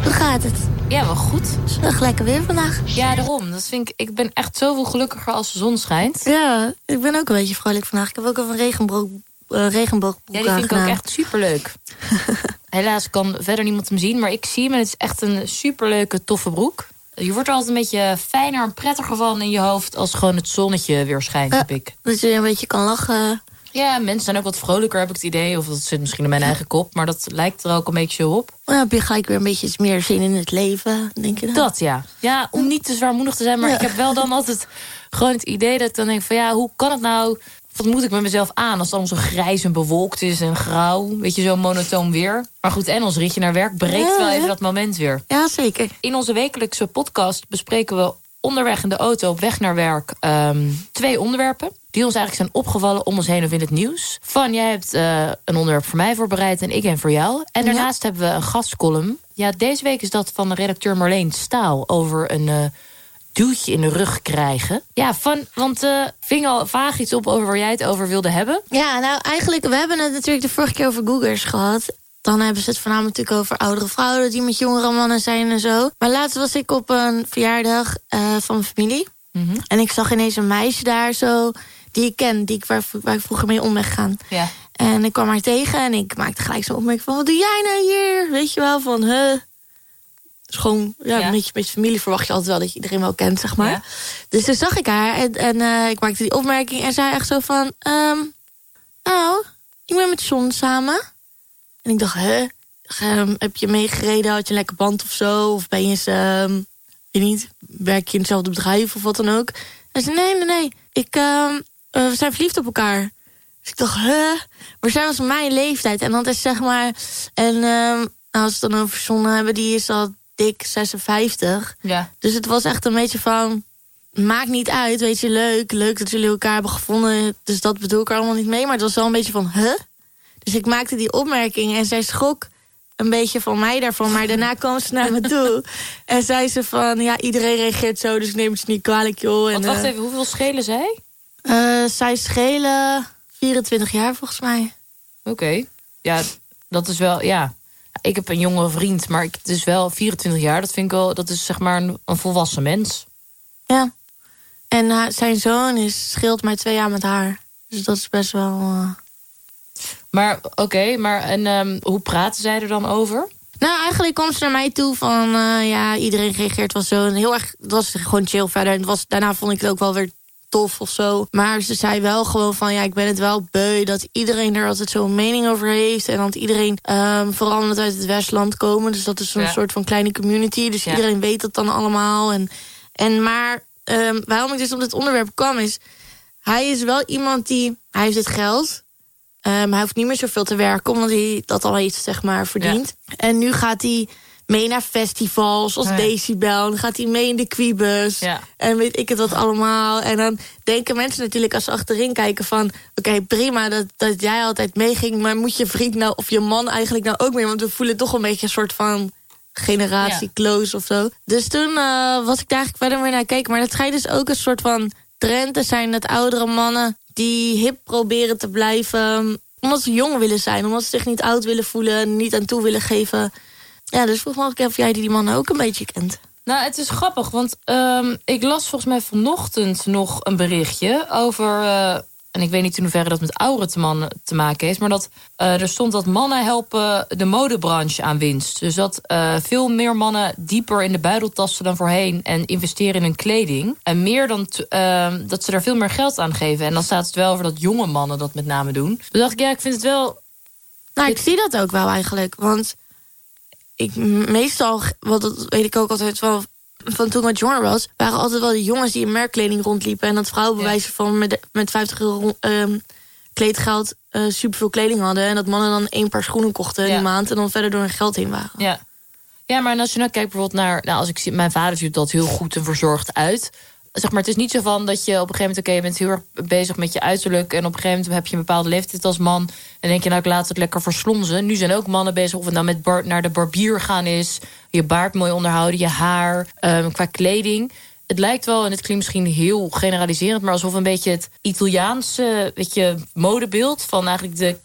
Speaker 13: Hoe gaat het?
Speaker 14: Ja, wel goed.
Speaker 13: Het is nog lekker weer vandaag.
Speaker 14: Ja, daarom. Dat vind ik, ik ben echt zoveel gelukkiger als de zon schijnt.
Speaker 13: Ja, ik ben ook een beetje vrolijk vandaag. Ik heb ook al een regenboog, uh, regenboogbroek
Speaker 14: Ja, die vind ik ook echt superleuk. Helaas kan verder niemand hem zien, maar ik zie hem en het is echt een superleuke, toffe broek. Je wordt er altijd een beetje fijner en prettiger van in je hoofd... als gewoon het zonnetje weer schijnt, heb ik.
Speaker 13: Dat je een beetje kan lachen.
Speaker 14: Ja, mensen zijn ook wat vrolijker, heb ik het idee. Of dat zit misschien in mijn eigen kop, maar dat lijkt er ook een beetje op.
Speaker 13: Dan heb je gelijk weer een beetje meer zin in het leven, denk je dan?
Speaker 14: Dat, ja. Ja, om niet te zwaarmoedig te zijn, maar ik heb wel dan altijd gewoon het idee dat ik dan denk van... ja, hoe kan het nou... Wat moet ik met mezelf aan als het allemaal zo grijs en bewolkt is en grauw? Weet je, zo monotoon weer. Maar goed, en ons ritje naar werk breekt wel even dat moment weer.
Speaker 13: Ja, zeker.
Speaker 14: In onze wekelijkse podcast bespreken we onderweg in de auto op weg naar werk um, twee onderwerpen die ons eigenlijk zijn opgevallen om ons heen of in het nieuws. Van, jij hebt uh, een onderwerp voor mij voorbereid en ik een voor jou. En daarnaast hebben we een gastcolumn. Ja, deze week is dat van de redacteur Marleen Staal... over een uh, duwtje in de rug krijgen. Ja, van, want uh, ving al vaag iets op over waar jij het over wilde hebben.
Speaker 13: Ja, nou eigenlijk, we hebben het natuurlijk de vorige keer over Googers gehad. Dan hebben ze het voornamelijk natuurlijk over oudere vrouwen... die met jongere mannen zijn en zo. Maar laatst was ik op een verjaardag van mijn familie. Mm -hmm. En ik zag ineens een meisje daar zo die ik ken, die ik, waar, waar ik vroeger mee om ben gegaan.
Speaker 14: Ja.
Speaker 13: En ik kwam haar tegen en ik maakte gelijk zo'n opmerking van... wat doe jij nou hier? Weet je wel, van... Huh? Dus gewoon, ja, ja. Met, je, met je familie verwacht je altijd wel dat je iedereen wel kent, zeg maar. Ja. Dus toen zag ik haar en, en uh, ik maakte die opmerking en zei echt zo van... Um, nou, ik ben met John samen. En ik dacht, hè? Um, heb je meegereden? Had je een lekker band of zo? Of ben je, um, weet niet, werk je in hetzelfde bedrijf of wat dan ook? En ze nee, nee, nee. Ik, uh, we zijn verliefd op elkaar. Dus ik dacht, huh? Maar zij was mijn leeftijd. En dan is zeg maar... En als we het dan over John hebben, die is al dik 56.
Speaker 14: Ja.
Speaker 13: Dus het was echt een beetje van... Maakt niet uit, weet je, leuk. Leuk dat jullie elkaar hebben gevonden. Dus dat bedoel ik er allemaal niet mee. Maar het was wel een beetje van, huh? Dus ik maakte die opmerking en zij schrok een beetje van mij daarvan. Maar daarna kwam ze naar me toe. En zei ze van, ja, iedereen reageert zo, dus neem het niet kwalijk, joh. En,
Speaker 14: Want wacht even, hoeveel schelen zij?
Speaker 13: Uh, zij schelen 24 jaar, volgens mij.
Speaker 14: Oké. Okay. Ja, dat is wel, ja. Ik heb een jonge vriend, maar ik, het is wel 24 jaar. Dat vind ik wel, dat is zeg maar een, een volwassen mens.
Speaker 13: Ja. En zijn zoon is, scheelt mij twee jaar met haar. Dus dat is best wel... Uh...
Speaker 14: Maar oké, okay, maar en um, hoe praten zij er dan over?
Speaker 13: Nou, eigenlijk kwam ze naar mij toe van... Uh, ja, iedereen reageert wel zo. En heel erg, het was gewoon chill verder. En het was, daarna vond ik het ook wel weer tof of zo. Maar ze zei wel gewoon van... ja, ik ben het wel beu dat iedereen er altijd zo'n mening over heeft. En dat iedereen, um, vooral omdat uit het Westland komen... dus dat is een ja. soort van kleine community. Dus ja. iedereen weet dat dan allemaal. En, en maar um, waarom ik dus op dit onderwerp kwam is... hij is wel iemand die... hij heeft het geld... Um, hij hoeft niet meer zoveel te werken, omdat hij dat al iets zeg maar, verdient. Ja. En nu gaat hij mee naar festivals als ja. Decibel. Dan gaat hij mee in de Quibus.
Speaker 14: Ja.
Speaker 13: En weet ik het wat allemaal. En dan denken mensen natuurlijk als ze achterin kijken van... oké, okay, prima dat, dat jij altijd meeging... maar moet je vriend nou of je man eigenlijk nou ook mee? Want we voelen toch een beetje een soort van generatie close of zo. Dus toen uh, was ik daar eigenlijk verder mee naar kijken. Maar dat schijnt dus ook een soort van trend te zijn... dat oudere mannen die hip proberen te blijven... omdat ze jong willen zijn, omdat ze zich niet oud willen voelen... niet aan toe willen geven. Ja, dus vroeg me of jij die mannen ook een beetje kent.
Speaker 14: Nou, het is grappig, want um, ik las volgens mij vanochtend nog een berichtje over... Uh, en ik weet niet in hoeverre dat met oudere mannen te maken heeft... maar dat uh, er stond dat mannen helpen de modebranche aan winst. Dus dat uh, veel meer mannen dieper in de buidel tasten dan voorheen... en investeren in hun kleding. En meer dan dat ze er veel meer geld aan geven. En dan staat het wel over dat jonge mannen dat met name doen. Toen dacht ik, ja, ik vind het wel...
Speaker 13: Nou, ik zie dat ook wel eigenlijk, want ik meestal, wat dat weet ik ook altijd wel van toen ik jonger was, waren altijd wel de jongens die in merkkleding rondliepen. En dat vrouwen bewijzen van met, met 50 euro um, kleedgeld uh, superveel kleding hadden. En dat mannen dan één paar schoenen kochten in de maand. En dan verder door hun geld heen waren.
Speaker 14: Ja. Ja, maar als je nou kijkt bijvoorbeeld naar... Nou, als ik zie, mijn vader ziet dat heel goed en verzorgd uit zeg maar, het is niet zo van dat je op een gegeven moment... oké, je bent heel erg bezig met je uiterlijk... en op een gegeven moment heb je een bepaalde leeftijd als man... en denk je, nou, ik laat het lekker verslonzen. Nu zijn ook mannen bezig of het nou met bar, naar de barbier gaan is... je baard mooi onderhouden, je haar, um, qua kleding... Het lijkt wel, en het klinkt misschien heel generaliserend... maar alsof een beetje het Italiaanse weet je, modebeeld... van eigenlijk de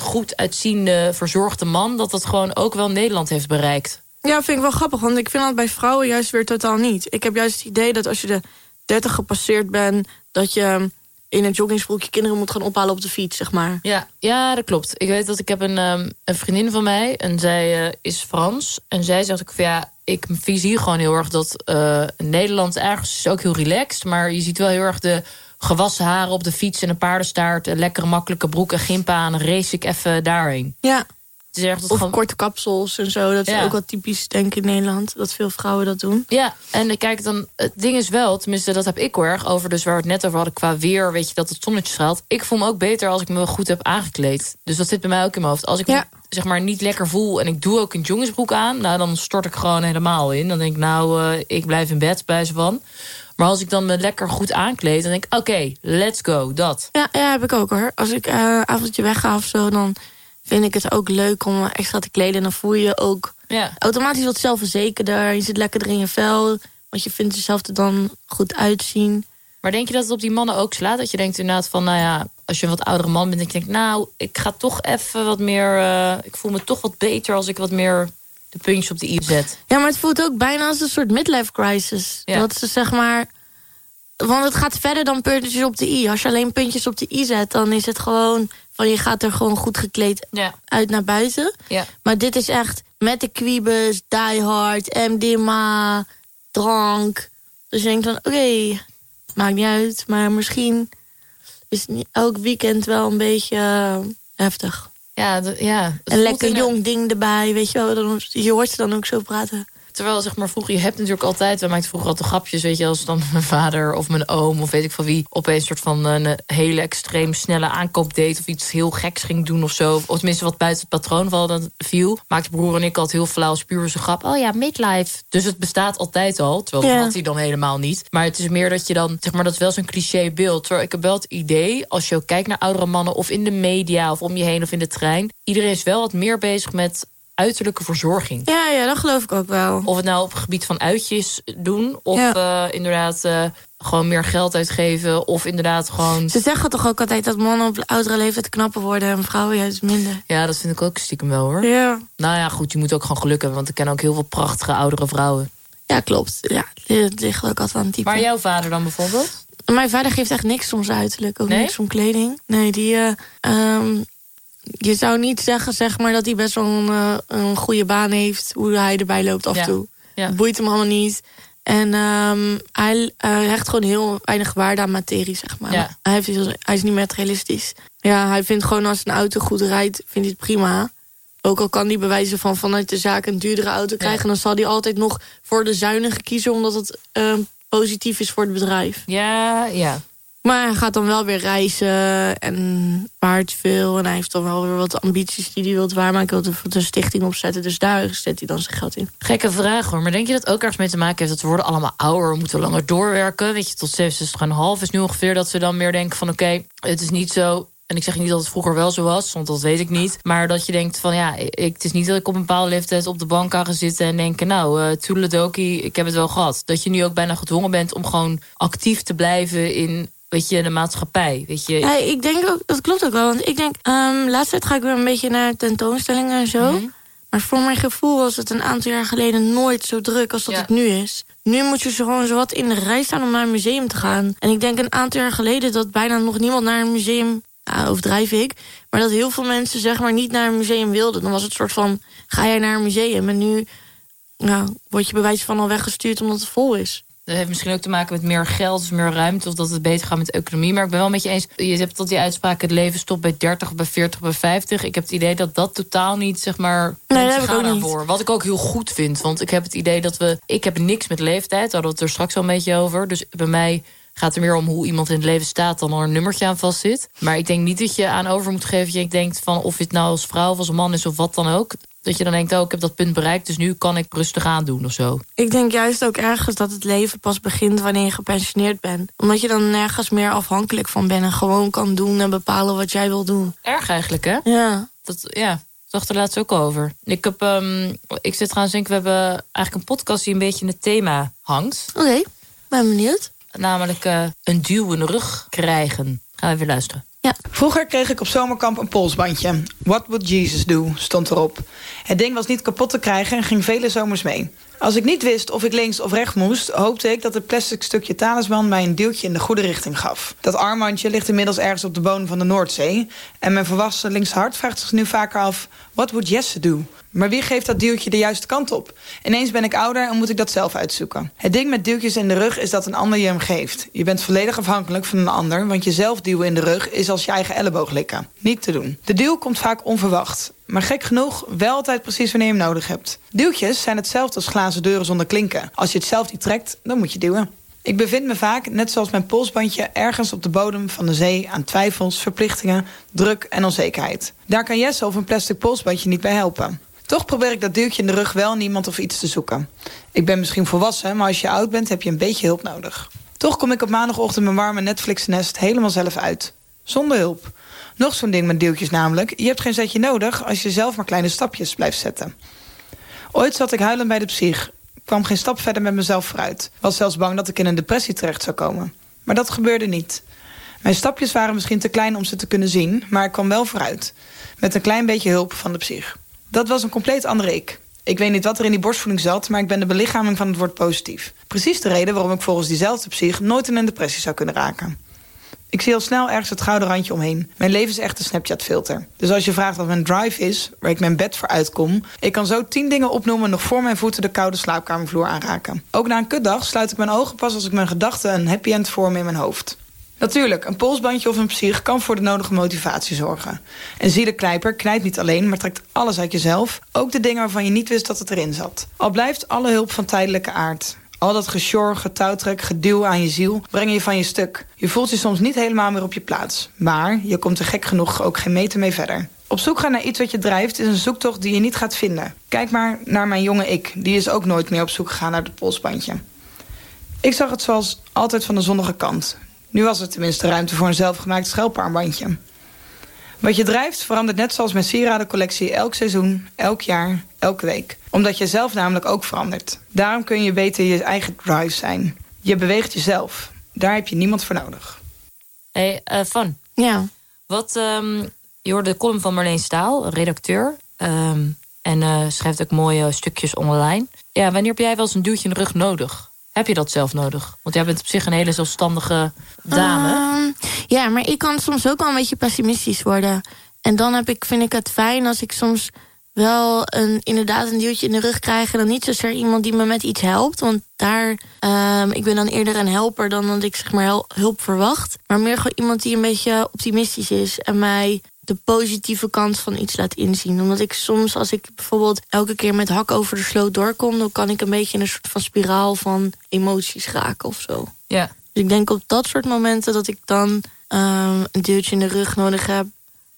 Speaker 14: goed uitziende, verzorgde man... dat dat gewoon ook wel Nederland heeft bereikt.
Speaker 13: Ja, vind ik wel grappig, want ik vind dat bij vrouwen juist weer totaal niet. Ik heb juist het idee dat als je de 30 gepasseerd ben... dat je in een joggingsbroek je kinderen moet gaan ophalen op de fiets, zeg maar.
Speaker 14: Ja, ja dat klopt. Ik weet dat ik heb een, um, een vriendin van mij... en zij uh, is Frans. En zij zegt ook van ja, ik zie gewoon heel erg dat uh, Nederland ergens is ook heel relaxed... maar je ziet wel heel erg de gewassen haren op de fiets en een paardenstaart... een lekkere makkelijke broek en gimpa aan, race ik even daarheen.
Speaker 13: Ja. Of
Speaker 14: gewoon...
Speaker 13: korte kapsels en zo. Dat is ook wel typisch, denk ik, in Nederland. Dat veel vrouwen dat doen.
Speaker 14: Ja, en kijk, dan, het ding is wel... tenminste, dat heb ik heel erg over... dus waar we het net over hadden qua weer... weet je, dat het zonnetje straalt. Ik voel me ook beter als ik me goed heb aangekleed. Dus dat zit bij mij ook in mijn hoofd. Als ik me zeg maar niet lekker voel... en ik doe ook een jongensbroek aan... nou, dan stort ik gewoon helemaal in. Dan denk ik, nou, uh, ik blijf in bed bij ze van... Maar als ik dan me lekker goed aankleed, dan denk ik... oké, let's go, dat.
Speaker 13: Ja, ja, heb ik ook hoor. Als ik uh, avondje wegga of zo, dan vind ik het ook leuk om extra te kleden. En dan voel je je ook
Speaker 14: ja.
Speaker 13: automatisch wat zelfverzekerder. Je zit lekkerder in je vel. Want je vindt jezelf er dan goed uitzien.
Speaker 14: Maar denk je dat het op die mannen ook slaat? Dat je denkt inderdaad van, nou ja, als je een wat oudere man bent... je denkt, nou, ik ga toch even wat meer... Uh, ik voel me toch wat beter als ik wat meer de puntjes op de i zet.
Speaker 13: Ja, maar het voelt ook bijna als een soort midlife crisis. Ja. Dat ze zeg maar... Want het gaat verder dan puntjes op de i. Als je alleen puntjes op de i zet, dan is het gewoon van je gaat er gewoon goed gekleed
Speaker 14: ja.
Speaker 13: uit naar buiten.
Speaker 14: Ja.
Speaker 13: Maar dit is echt met de kwiebus, die hard, MDMA, drank. Dus je denkt van, oké, maakt niet uit. Maar misschien is niet elk weekend wel een beetje uh, heftig.
Speaker 14: Ja, ja.
Speaker 13: Een lekker jong ding erbij, weet je wel. Je hoort ze dan ook zo praten.
Speaker 14: Terwijl, zeg maar, vroeger, je hebt natuurlijk altijd... we maakten vroeger altijd grapjes, weet je... als dan mijn vader of mijn oom of weet ik van wie... opeens een soort van een hele extreem snelle aankoop deed... of iets heel geks ging doen of zo. Of tenminste wat buiten het patroon van dat viel. Maakte broer en ik altijd heel flauw zijn grap. Oh ja, midlife. Dus het bestaat altijd al. Terwijl dat had hij dan helemaal niet. Maar het is meer dat je dan... zeg maar, dat is wel zo'n cliché beeld. Terwijl ik heb wel het idee, als je ook kijkt naar oudere mannen... of in de media of om je heen of in de trein... iedereen is wel wat meer bezig met uiterlijke verzorging.
Speaker 13: Ja, ja, dat geloof ik ook wel.
Speaker 14: Of het nou op het gebied van uitjes doen... of ja. uh, inderdaad uh, gewoon meer geld uitgeven... of inderdaad gewoon...
Speaker 13: Ze zeggen toch ook altijd dat mannen op oudere leeftijd knapper worden... en vrouwen juist minder.
Speaker 14: Ja, dat vind ik ook stiekem wel, hoor.
Speaker 13: Ja.
Speaker 14: Nou ja, goed, je moet ook gewoon geluk hebben... want ik ken ook heel veel prachtige oudere vrouwen.
Speaker 13: Ja, klopt. Ja, het ligt ook altijd aan het type.
Speaker 14: Maar jouw vader dan bijvoorbeeld?
Speaker 13: Mijn vader geeft echt niks om zijn uiterlijk. Ook
Speaker 14: nee?
Speaker 13: niks om kleding. Nee, die... Uh, um, je zou niet zeggen zeg maar, dat hij best wel een, uh, een goede baan heeft. Hoe hij erbij loopt af en
Speaker 14: ja.
Speaker 13: toe.
Speaker 14: Ja.
Speaker 13: Boeit hem allemaal niet. En um, hij uh, hecht gewoon heel weinig waarde aan materie, zeg maar.
Speaker 14: Ja.
Speaker 13: Hij, heeft, hij is niet materialistisch. Ja, hij vindt gewoon als een auto goed rijdt, vindt hij het prima. Ook al kan hij bewijzen van vanuit de zaak een duurdere auto krijgen... dan zal hij altijd nog voor de zuinige kiezen... omdat het uh, positief is voor het bedrijf.
Speaker 14: Ja, ja.
Speaker 13: Maar hij gaat dan wel weer reizen en waard veel. En hij heeft dan wel weer wat ambities die hij wilt waarmaken. Hij wil een stichting opzetten, dus daar zet hij dan zijn geld in.
Speaker 14: Gekke vraag hoor, maar denk je dat ook ergens mee te maken heeft... dat we worden allemaal ouder, we moeten langer doorwerken? Weet je, tot 67,5 is nu ongeveer dat ze dan meer denken van... oké, het is niet zo En ik zeg niet dat het vroeger wel zo was, want dat weet ik niet. Maar dat je denkt van ja, ik, het is niet dat ik op een bepaalde leeftijd op de bank kan gaan zitten en denken, nou, uh, toedeledokie, ik heb het wel gehad. Dat je nu ook bijna gedwongen bent om gewoon actief te blijven in weet je, de maatschappij. Weet je.
Speaker 13: Ja, ik denk ook, dat klopt ook wel. Want ik denk, um, laatst tijd ga ik weer een beetje naar tentoonstellingen en zo. Mhm. Maar voor mijn gevoel was het een aantal jaar geleden nooit zo druk als dat het nu is. Nu moet je gewoon zo wat in de rij staan om naar een museum te gaan. En ik denk een aantal jaar geleden dat bijna nog niemand naar een museum... Nou, overdrijf ik. Maar dat heel veel mensen zeg maar niet naar een museum wilden. Dan was het soort van, ga jij naar een museum? En nu nou, word je bewijs van al weggestuurd omdat het vol is.
Speaker 14: Dat heeft misschien ook te maken met meer geld of meer ruimte... of dat het beter gaat met de economie. Maar ik ben wel met je eens, je hebt tot die uitspraak... het leven stopt bij 30, bij 40, bij 50. Ik heb het idee dat dat totaal niet, zeg maar...
Speaker 13: Nee, dat heb ik ook niet.
Speaker 14: Voor. Wat ik ook heel goed vind. Want ik heb het idee dat we... Ik heb niks met leeftijd, daar hadden we het er straks al een beetje over. Dus bij mij gaat er meer om hoe iemand in het leven staat... dan er een nummertje aan vast zit. Maar ik denk niet dat je aan over moet geven... je denkt van of het nou als vrouw of als man is of wat dan ook... Dat je dan denkt, oh, ik heb dat punt bereikt, dus nu kan ik rustig aan doen of zo.
Speaker 13: Ik denk juist ook ergens dat het leven pas begint wanneer je gepensioneerd bent. Omdat je dan nergens meer afhankelijk van bent en gewoon kan doen en bepalen wat jij wil doen.
Speaker 14: Erg eigenlijk, hè?
Speaker 13: Ja.
Speaker 14: Dat, ja, dacht er laatst ook over. Ik, heb, um, ik zit gaan denken, we hebben eigenlijk een podcast die een beetje in het thema hangt.
Speaker 13: Oké, okay, ben benieuwd.
Speaker 14: Namelijk uh, een duw in de rug krijgen. Gaan we even luisteren.
Speaker 15: Vroeger kreeg ik op zomerkamp een polsbandje. What would Jesus do? stond erop. Het ding was niet kapot te krijgen en ging vele zomers mee. Als ik niet wist of ik links of rechts moest... hoopte ik dat het plastic stukje talisman mij een duwtje in de goede richting gaf. Dat armbandje ligt inmiddels ergens op de bodem van de Noordzee... en mijn volwassen linkse hart vraagt zich nu vaker af... What would Jesse do? Maar wie geeft dat duwtje de juiste kant op? Ineens ben ik ouder en moet ik dat zelf uitzoeken. Het ding met duwtjes in de rug is dat een ander je hem geeft. Je bent volledig afhankelijk van een ander... want jezelf duwen in de rug is als je eigen elleboog likken. Niet te doen. De duw komt vaak onverwacht. Maar gek genoeg wel altijd precies wanneer je hem nodig hebt. Duwtjes zijn hetzelfde als glazen deuren zonder klinken. Als je het zelf niet trekt, dan moet je duwen. Ik bevind me vaak, net zoals mijn polsbandje... ergens op de bodem van de zee aan twijfels, verplichtingen... druk en onzekerheid. Daar kan Jesse of een plastic polsbandje niet bij helpen. Toch probeer ik dat duwtje in de rug wel niemand of iets te zoeken. Ik ben misschien volwassen, maar als je oud bent heb je een beetje hulp nodig. Toch kom ik op maandagochtend mijn warme Netflix-nest helemaal zelf uit. Zonder hulp. Nog zo'n ding met deeltjes namelijk. Je hebt geen zetje nodig als je zelf maar kleine stapjes blijft zetten. Ooit zat ik huilend bij de psych. kwam geen stap verder met mezelf vooruit. Was zelfs bang dat ik in een depressie terecht zou komen. Maar dat gebeurde niet. Mijn stapjes waren misschien te klein om ze te kunnen zien... maar ik kwam wel vooruit. Met een klein beetje hulp van de psych. Dat was een compleet andere ik. Ik weet niet wat er in die borstvoeding zat... maar ik ben de belichaming van het woord positief. Precies de reden waarom ik volgens diezelfde psych... nooit in een depressie zou kunnen raken. Ik zie al snel ergens het gouden randje omheen. Mijn leven is echt een Snapchat-filter. Dus als je vraagt wat mijn drive is, waar ik mijn bed voor uitkom... ik kan zo tien dingen opnoemen nog voor mijn voeten de koude slaapkamervloer aanraken. Ook na een kutdag sluit ik mijn ogen pas als ik mijn gedachten een happy end vorm in mijn hoofd. Natuurlijk, een polsbandje of een psych kan voor de nodige motivatie zorgen. Een zielenknijper knijpt niet alleen, maar trekt alles uit jezelf. Ook de dingen waarvan je niet wist dat het erin zat. Al blijft alle hulp van tijdelijke aard. Al dat gesjor, getouwtrek, geduw aan je ziel breng je van je stuk. Je voelt je soms niet helemaal meer op je plaats. Maar je komt er gek genoeg ook geen meter mee verder. Op zoek gaan naar iets wat je drijft is een zoektocht die je niet gaat vinden. Kijk maar naar mijn jonge ik. Die is ook nooit meer op zoek gegaan naar het polsbandje. Ik zag het zoals altijd van de zonnige kant. Nu was er tenminste ruimte voor een zelfgemaakt schelpaarmbandje. Wat je drijft verandert net zoals mijn sieradencollectie elk seizoen, elk jaar, elke week. Omdat je zelf namelijk ook verandert. Daarom kun je beter je eigen drive zijn. Je beweegt jezelf. Daar heb je niemand voor nodig.
Speaker 14: hey, uh, Van.
Speaker 13: Ja?
Speaker 14: Wat, um, je hoorde de column van Marleen Staal, redacteur. Um, en uh, schrijft ook mooie stukjes online. Ja, wanneer heb jij wel eens een duwtje in de rug nodig? Heb je dat zelf nodig? Want jij bent op zich een hele zelfstandige dame.
Speaker 13: Um, ja, maar ik kan soms ook wel een beetje pessimistisch worden. En dan heb ik, vind ik het fijn als ik soms wel een, inderdaad een duwtje in de rug krijg... en dan niet zozeer iemand die me met iets helpt. Want daar, um, ik ben dan eerder een helper dan dat ik zeg maar hulp verwacht. Maar meer gewoon iemand die een beetje optimistisch is... en mij de positieve kant van iets laat inzien. Omdat ik soms, als ik bijvoorbeeld elke keer met hak over de sloot doorkom... dan kan ik een beetje in een soort van spiraal van emoties raken of zo.
Speaker 14: Ja.
Speaker 13: Dus ik denk op dat soort momenten dat ik dan um, een duwtje in de rug nodig heb.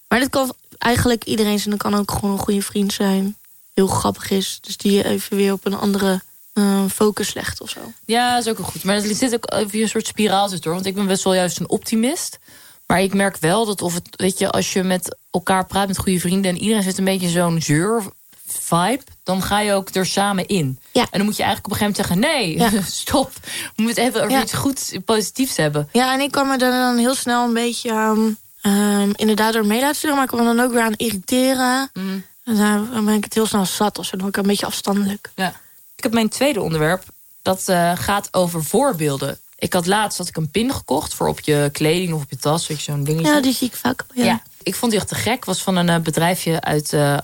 Speaker 13: Maar dat kan eigenlijk iedereen zijn. Dat kan ook gewoon een goede vriend zijn. Heel grappig is. Dus die je even weer op een andere uh, focus legt of zo.
Speaker 14: Ja, dat is ook wel goed. Maar er zit ook even een soort spiraal zit door. Want ik ben best wel juist een optimist... Maar ik merk wel dat of het, weet je, als je met elkaar praat met goede vrienden... en iedereen zit een beetje zo'n zeur vibe, dan ga je ook er samen in.
Speaker 13: Ja.
Speaker 14: En dan moet je eigenlijk op een gegeven moment zeggen... nee, stop, we moeten even over
Speaker 13: Ja.
Speaker 14: iets goeds, positiefs hebben.
Speaker 13: Ja, en ik kan me dan, dan heel snel een beetje... ehm, ehm, inderdaad door mee laten sturen, maar ik kan me dan ook weer aan irriteren.
Speaker 14: Mm.
Speaker 13: En dan dan ben ik het heel snel zat, of zo. Dan word ik een beetje afstandelijk.
Speaker 14: Ja. Ik heb mijn tweede onderwerp. Dat eh, gaat over voorbeelden. Ik had laatst had ik een pin gekocht voor op je kleding of op je tas. Weet je, zo'n dingetje.
Speaker 13: Ja, die zie ik vaak. Ja.
Speaker 14: Ja. ik vond die echt te gek. Was van een eh, bedrijfje uit eh,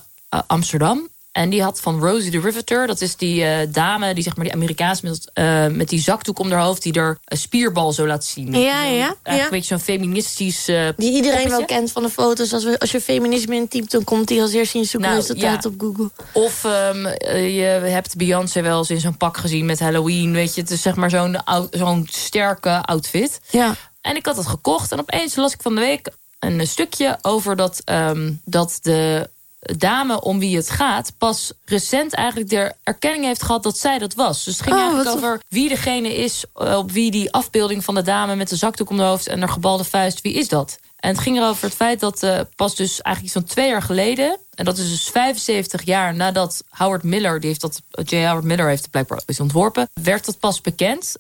Speaker 14: Amsterdam. En die had van Rosie the Riveter. Dat is die eh, dame, die zeg maar die Amerikaans met, eh, met die zakdoek om haar hoofd. Die er een spierbal zo laat zien.
Speaker 13: Ja, ja, ja.
Speaker 14: Een beetje zo'n feministisch... eh,
Speaker 13: Die iedereen wel kent van de foto's. Als, we, als je feminisme intypt, dan komt die als eerste in je
Speaker 14: Nou,
Speaker 13: zoekresultaat
Speaker 14: ja.
Speaker 13: op Google.
Speaker 14: Of ehm, eh, je hebt Beyoncé wel eens in zo'n pak gezien met Halloween. Weet je, het is zeg maar zo'n zo'n sterke outfit.
Speaker 13: Ja.
Speaker 14: En ik had het gekocht en opeens las ik van de week een stukje over dat, ehm, dat de dame om wie het gaat... pas recent eigenlijk de erkenning heeft gehad dat zij dat was. Dus het ging
Speaker 13: Oh,
Speaker 14: eigenlijk over wie degene is... eh, op wie die afbeelding van de dame met de zakdoek om de hoofd... en haar gebalde vuist, wie is dat? En het ging erover het feit dat eh, pas dus eigenlijk van twee jaar geleden... en dat is dus 75 jaar nadat Howard Miller... die heeft dat, J. Howard Miller heeft het blijkbaar is ontworpen... werd dat pas bekend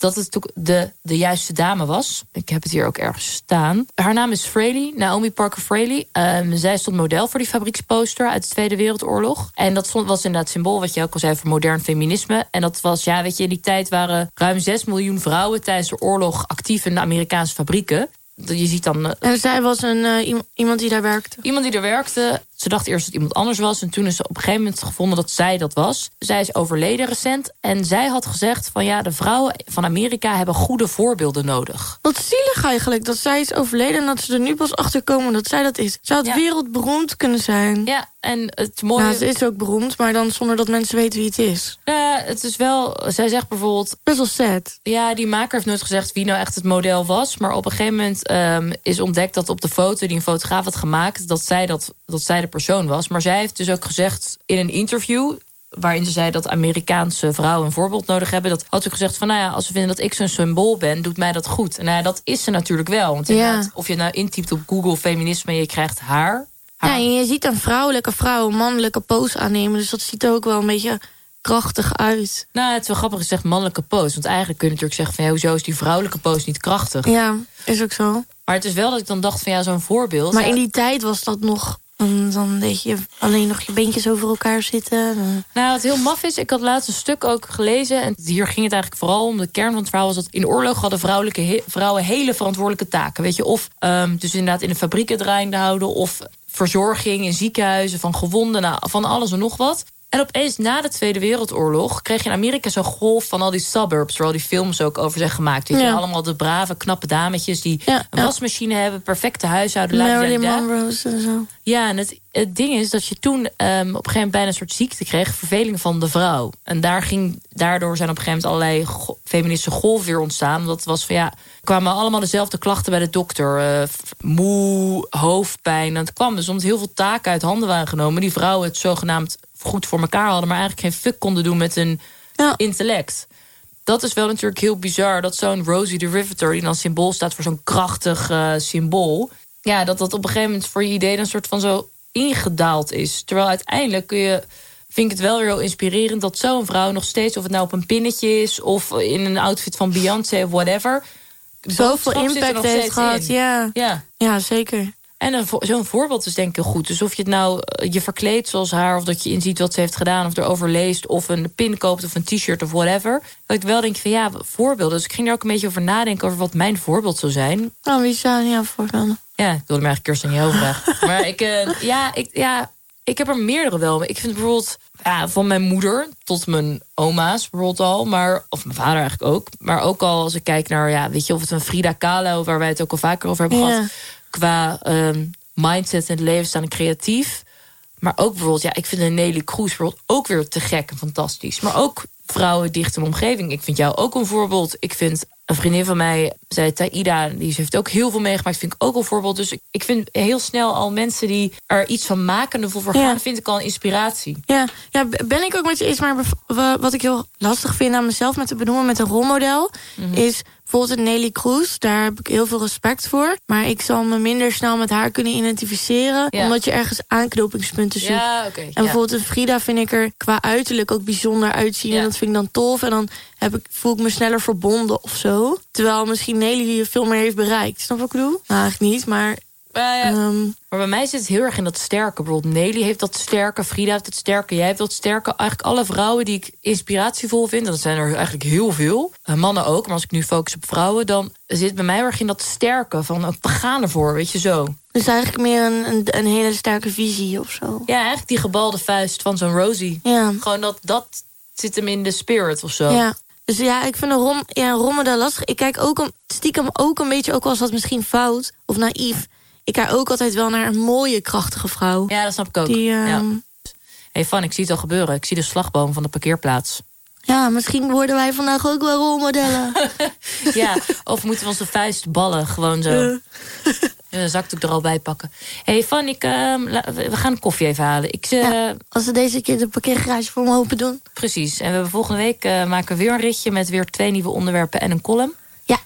Speaker 14: dat het de, de juiste dame was. Ik heb het hier ook ergens staan. Haar naam is Fraley, Naomi Parker Fraley. Ehm, zij stond model voor die fabrieksposter uit de Tweede Wereldoorlog. En dat stond, was inderdaad symbool, wat je ook al zei, voor modern feminisme. En dat was, ja, weet je, in die tijd waren ruim 6 miljoen vrouwen tijdens de oorlog actief in de Amerikaanse fabrieken. Je ziet dan eh,
Speaker 13: En zij was een, eh, iem- iemand die daar werkte.
Speaker 14: Iemand die er werkte. Ze dacht eerst dat iemand anders was. En toen is ze op een gegeven moment gevonden dat zij dat was. Zij is overleden recent. En zij had gezegd van ja, de vrouwen van Amerika hebben goede voorbeelden nodig.
Speaker 13: Wat zielig eigenlijk, dat zij is overleden... en dat ze er nu pas achter komen dat zij dat is. Ze had
Speaker 14: Ja.
Speaker 13: wereldberoemd kunnen zijn.
Speaker 14: Ja, en het mooie...
Speaker 13: Nou, ze is ook beroemd, maar dan zonder dat mensen weten wie het is.
Speaker 14: Ja, het is wel... Zij zegt bijvoorbeeld...
Speaker 13: Best wel sad.
Speaker 14: Ja, die maker heeft nooit gezegd wie nou echt het model was. Maar op een gegeven moment ehm, is ontdekt dat op de foto die een fotograaf had gemaakt... dat zij, dat, dat zij de persoon was. Maar zij heeft dus ook gezegd in een interview waarin ze zei dat Amerikaanse vrouwen een voorbeeld nodig hebben. Dat had ze gezegd van, nou ja, als ze vinden dat ik zo'n symbool ben, doet mij dat goed. En nou ja, dat is ze natuurlijk wel. Want
Speaker 13: Ja.
Speaker 14: of je nou intypt op Google feminisme en je krijgt haar.
Speaker 13: Ja, en je ziet een vrouwelijke vrouw een mannelijke pose aannemen. Dus dat ziet er ook wel een beetje krachtig uit.
Speaker 14: Nou, het is wel grappig gezegd mannelijke pose. Want eigenlijk kun je natuurlijk zeggen van, ja, hoezo is die vrouwelijke pose niet krachtig?
Speaker 13: Ja, is ook zo.
Speaker 14: Maar het is wel dat ik dan dacht van, ja, zo'n voorbeeld.
Speaker 13: Maar in die tijd was dat nog... Dan deed je alleen nog je beentjes over elkaar zitten.
Speaker 14: Nou, wat heel maf is, ik had laatst een stuk ook gelezen... en hier ging het eigenlijk vooral om, de kern van het verhaal was... dat in oorlog hadden vrouwelijke vrouwen hele verantwoordelijke taken. Weet je, of ehm, dus inderdaad in de fabrieken draaiende houden... of verzorging in ziekenhuizen van gewonden, nou, van alles en nog wat. En opeens na de Tweede Wereldoorlog kreeg je in Amerika zo'n golf van al die suburbs... waar al die films ook over zijn gemaakt. Weet je,
Speaker 13: Ja.
Speaker 14: allemaal de brave, knappe dametjes die
Speaker 13: Ja,
Speaker 14: een
Speaker 13: ja.
Speaker 14: wasmachine hebben... perfecte huishouden,
Speaker 13: Marilyn. Monroe's en zo.
Speaker 14: Ja, en het, het ding is dat je toen ehm, op een gegeven moment bijna een soort ziekte kreeg, verveling van de vrouw. En daar ging, daardoor zijn op een gegeven moment allerlei go- feministische golven weer ontstaan. Dat was van ja, kwamen allemaal dezelfde klachten bij de dokter. eh, moe, hoofdpijn. En het kwam dus omdat heel veel taken uit handen waren genomen. Die vrouwen het zogenaamd goed voor elkaar hadden, maar eigenlijk geen fuck konden doen met hun intellect. Dat is wel natuurlijk heel bizar dat zo'n Rosie the Riveter, die dan symbool staat voor zo'n krachtig eh, symbool, ja, dat dat op een gegeven moment voor je idee een soort van zo ingedaald is. Terwijl uiteindelijk kun je, vind ik het wel weer heel inspirerend dat zo'n vrouw nog steeds, of het nou op een pinnetje is of in een outfit van Beyoncé of whatever,
Speaker 13: Zoveel impact heeft gehad,
Speaker 14: in.
Speaker 13: ja.
Speaker 14: Ja.
Speaker 13: Ja, zeker.
Speaker 14: En zo'n voorbeeld is denk ik heel goed. Dus of je het nou eh, je verkleedt zoals haar... of dat je inziet wat ze heeft gedaan... of erover leest of een pin koopt of een t-shirt of whatever... dat ik wel denk van ja, voorbeelden. Dus ik ging er ook een beetje over nadenken... over wat mijn voorbeeld zou zijn.
Speaker 13: Nou, wie zou je voorbeelden?
Speaker 14: Ja, ik wilde me eigenlijk Kirsten niet vragen. maar ik, eh, ja, ik, ja, ik heb er meerdere wel. Ik vind bijvoorbeeld ja, van mijn moeder tot mijn oma's bijvoorbeeld al. Maar, of mijn vader eigenlijk ook. Maar ook al als ik kijk naar, ja, weet je, of het een Frida Kahlo... waar wij het ook al vaker over hebben
Speaker 13: Ja.
Speaker 14: gehad. Qua ehm, mindset in het leven staan en creatief. Maar ook bijvoorbeeld, ja, ik vind een Nelly Kroes bijvoorbeeld ook weer te gek en fantastisch. Maar ook vrouwen dicht in de omgeving. Ik vind jou ook een voorbeeld. Ik vind een vriendin van mij, zij Taida, die heeft ook heel veel meegemaakt. Vind ik ook een voorbeeld. Dus ik, vind heel snel al mensen die er iets van maken en voor
Speaker 13: Ja.
Speaker 14: gaan, vind ik al een inspiratie.
Speaker 13: Ja, ja, ben ik ook met je eens. Maar wat ik heel lastig vind aan mezelf met te benoemen met een rolmodel...
Speaker 14: Mhm.
Speaker 13: is Bijvoorbeeld een Nelly Kroes, daar heb ik heel veel respect voor. Maar ik zal me minder snel met haar kunnen identificeren...
Speaker 14: Ja.
Speaker 13: omdat je ergens aanknopingspunten zoekt.
Speaker 14: Ja,
Speaker 13: en bijvoorbeeld een Frida vind ik er qua uiterlijk ook bijzonder uitzien. En dat vind ik dan tof. En dan heb ik, voel ik me sneller verbonden of zo. Terwijl misschien Nelly veel meer heeft bereikt. Snap wat ik bedoel? Nou, eigenlijk niet, maar... ehm,
Speaker 14: Maar bij mij zit het heel erg in dat sterke. Bijvoorbeeld Nelly heeft dat sterke, Frida heeft dat sterke, jij hebt dat sterke. Eigenlijk alle vrouwen die ik inspiratievol vind, en dat zijn er eigenlijk heel veel. Eh, mannen ook, maar als ik nu focus op vrouwen, dan zit bij mij heel erg in dat sterke. Van oh, we gaan ervoor, weet je zo.
Speaker 13: Dus eigenlijk meer een, een, een hele sterke visie of zo.
Speaker 14: Ja, eigenlijk die gebalde vuist van zo'n Rosie.
Speaker 13: Ja.
Speaker 14: Gewoon dat, dat zit hem in de spirit of zo.
Speaker 13: Ja. Dus ja, ik vind een rom, ja, rommelen lastig. Ik kijk ook een, stiekem ook een beetje, ook al is dat misschien fout of naïef. Ik kijk ook altijd wel naar een mooie, krachtige vrouw.
Speaker 14: Ja, dat snap ik ook.
Speaker 13: Die,
Speaker 14: ja.
Speaker 13: ehm,
Speaker 14: hey, Van, ik zie het al gebeuren. Ik zie de slagboom van de parkeerplaats.
Speaker 13: Ja, misschien worden wij vandaag ook wel rolmodellen.
Speaker 14: ja, of moeten we onze vuist ballen, gewoon zo. Een zakdoek er al bij pakken. hey, Van, ik, ehm, we gaan koffie even halen. Ik, eh,
Speaker 13: Als we deze keer de parkeergarage voor me open doen.
Speaker 14: Precies. En we hebben volgende week eh, maken we weer een ritje... met weer twee nieuwe onderwerpen en een column.
Speaker 13: Ja,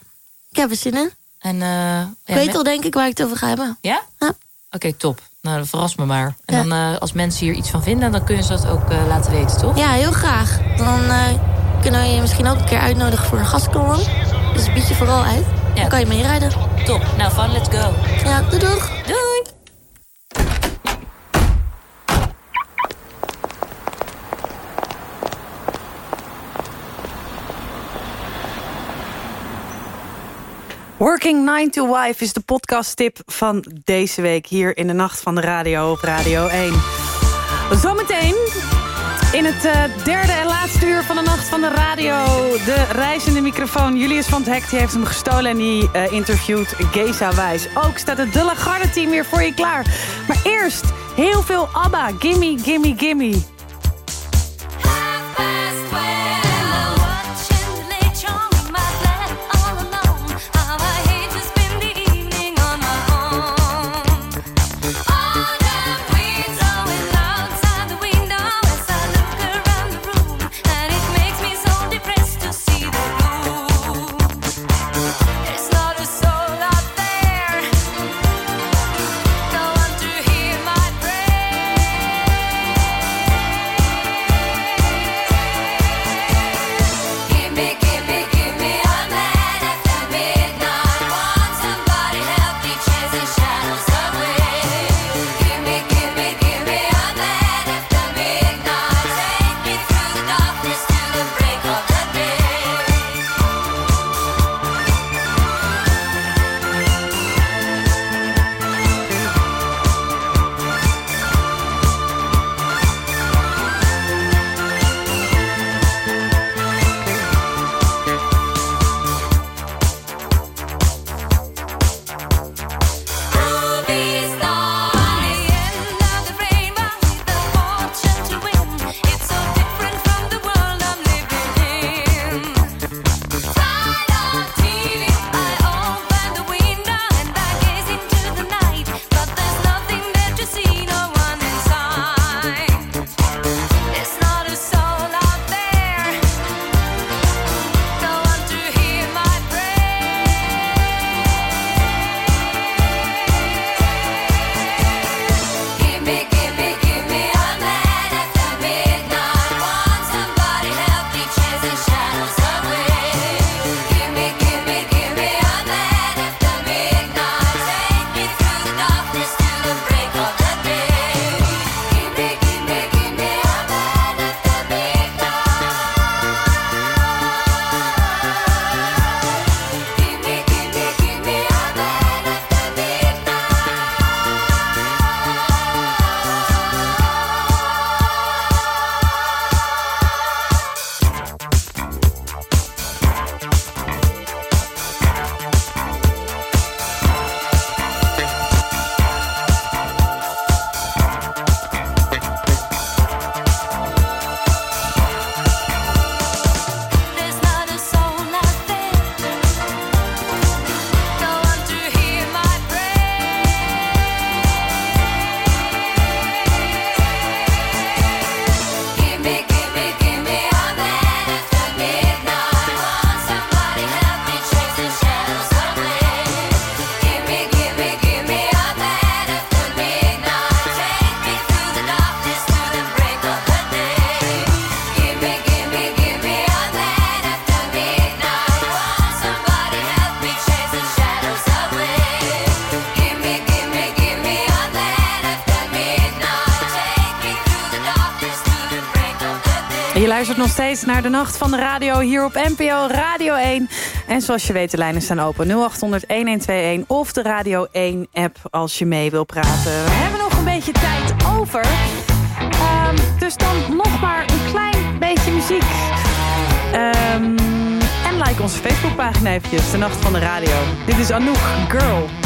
Speaker 13: ik heb er zin in.
Speaker 14: En, eh, ja,
Speaker 13: ik weet al denk ik waar ik het over ga hebben.
Speaker 14: Ja?
Speaker 13: Ja.
Speaker 14: Oké, top. Nou, dan verras me maar. En dan, eh, als mensen hier iets van vinden... dan kunnen ze dat ook eh, laten weten, toch?
Speaker 13: Ja, heel graag. Dan kunnen we je misschien ook een keer uitnodigen voor een gastkolom. Dus bied je vooral uit. Dan kan je meerijden.
Speaker 14: Top. Nou, Van, let's go.
Speaker 13: Ja, doei doeg.
Speaker 14: Doei.
Speaker 5: Working 9 to Wife is de podcasttip van deze week... hier in de Nacht van de Radio op Radio 1. Zometeen in het eh, derde en laatste uur van de Nacht van de Radio... de reizende microfoon. Julius van het Hek die heeft hem gestolen en die eh, interviewt Geza Wijs. Ook staat het De La Garde team weer voor je klaar. Maar eerst heel veel ABBA. Gimme, gimme, gimme.
Speaker 16: de nacht van de radio hier op NPO Radio 1. En zoals je weet, de lijnen staan open. 0800-1121 of de Radio 1-app als je mee wil praten. We hebben nog een beetje tijd over. Ehm, dus dan nog maar een klein beetje muziek. Ehm, en like onze Facebookpagina eventjes, de nacht van de radio. Dit is Anouk, Girl.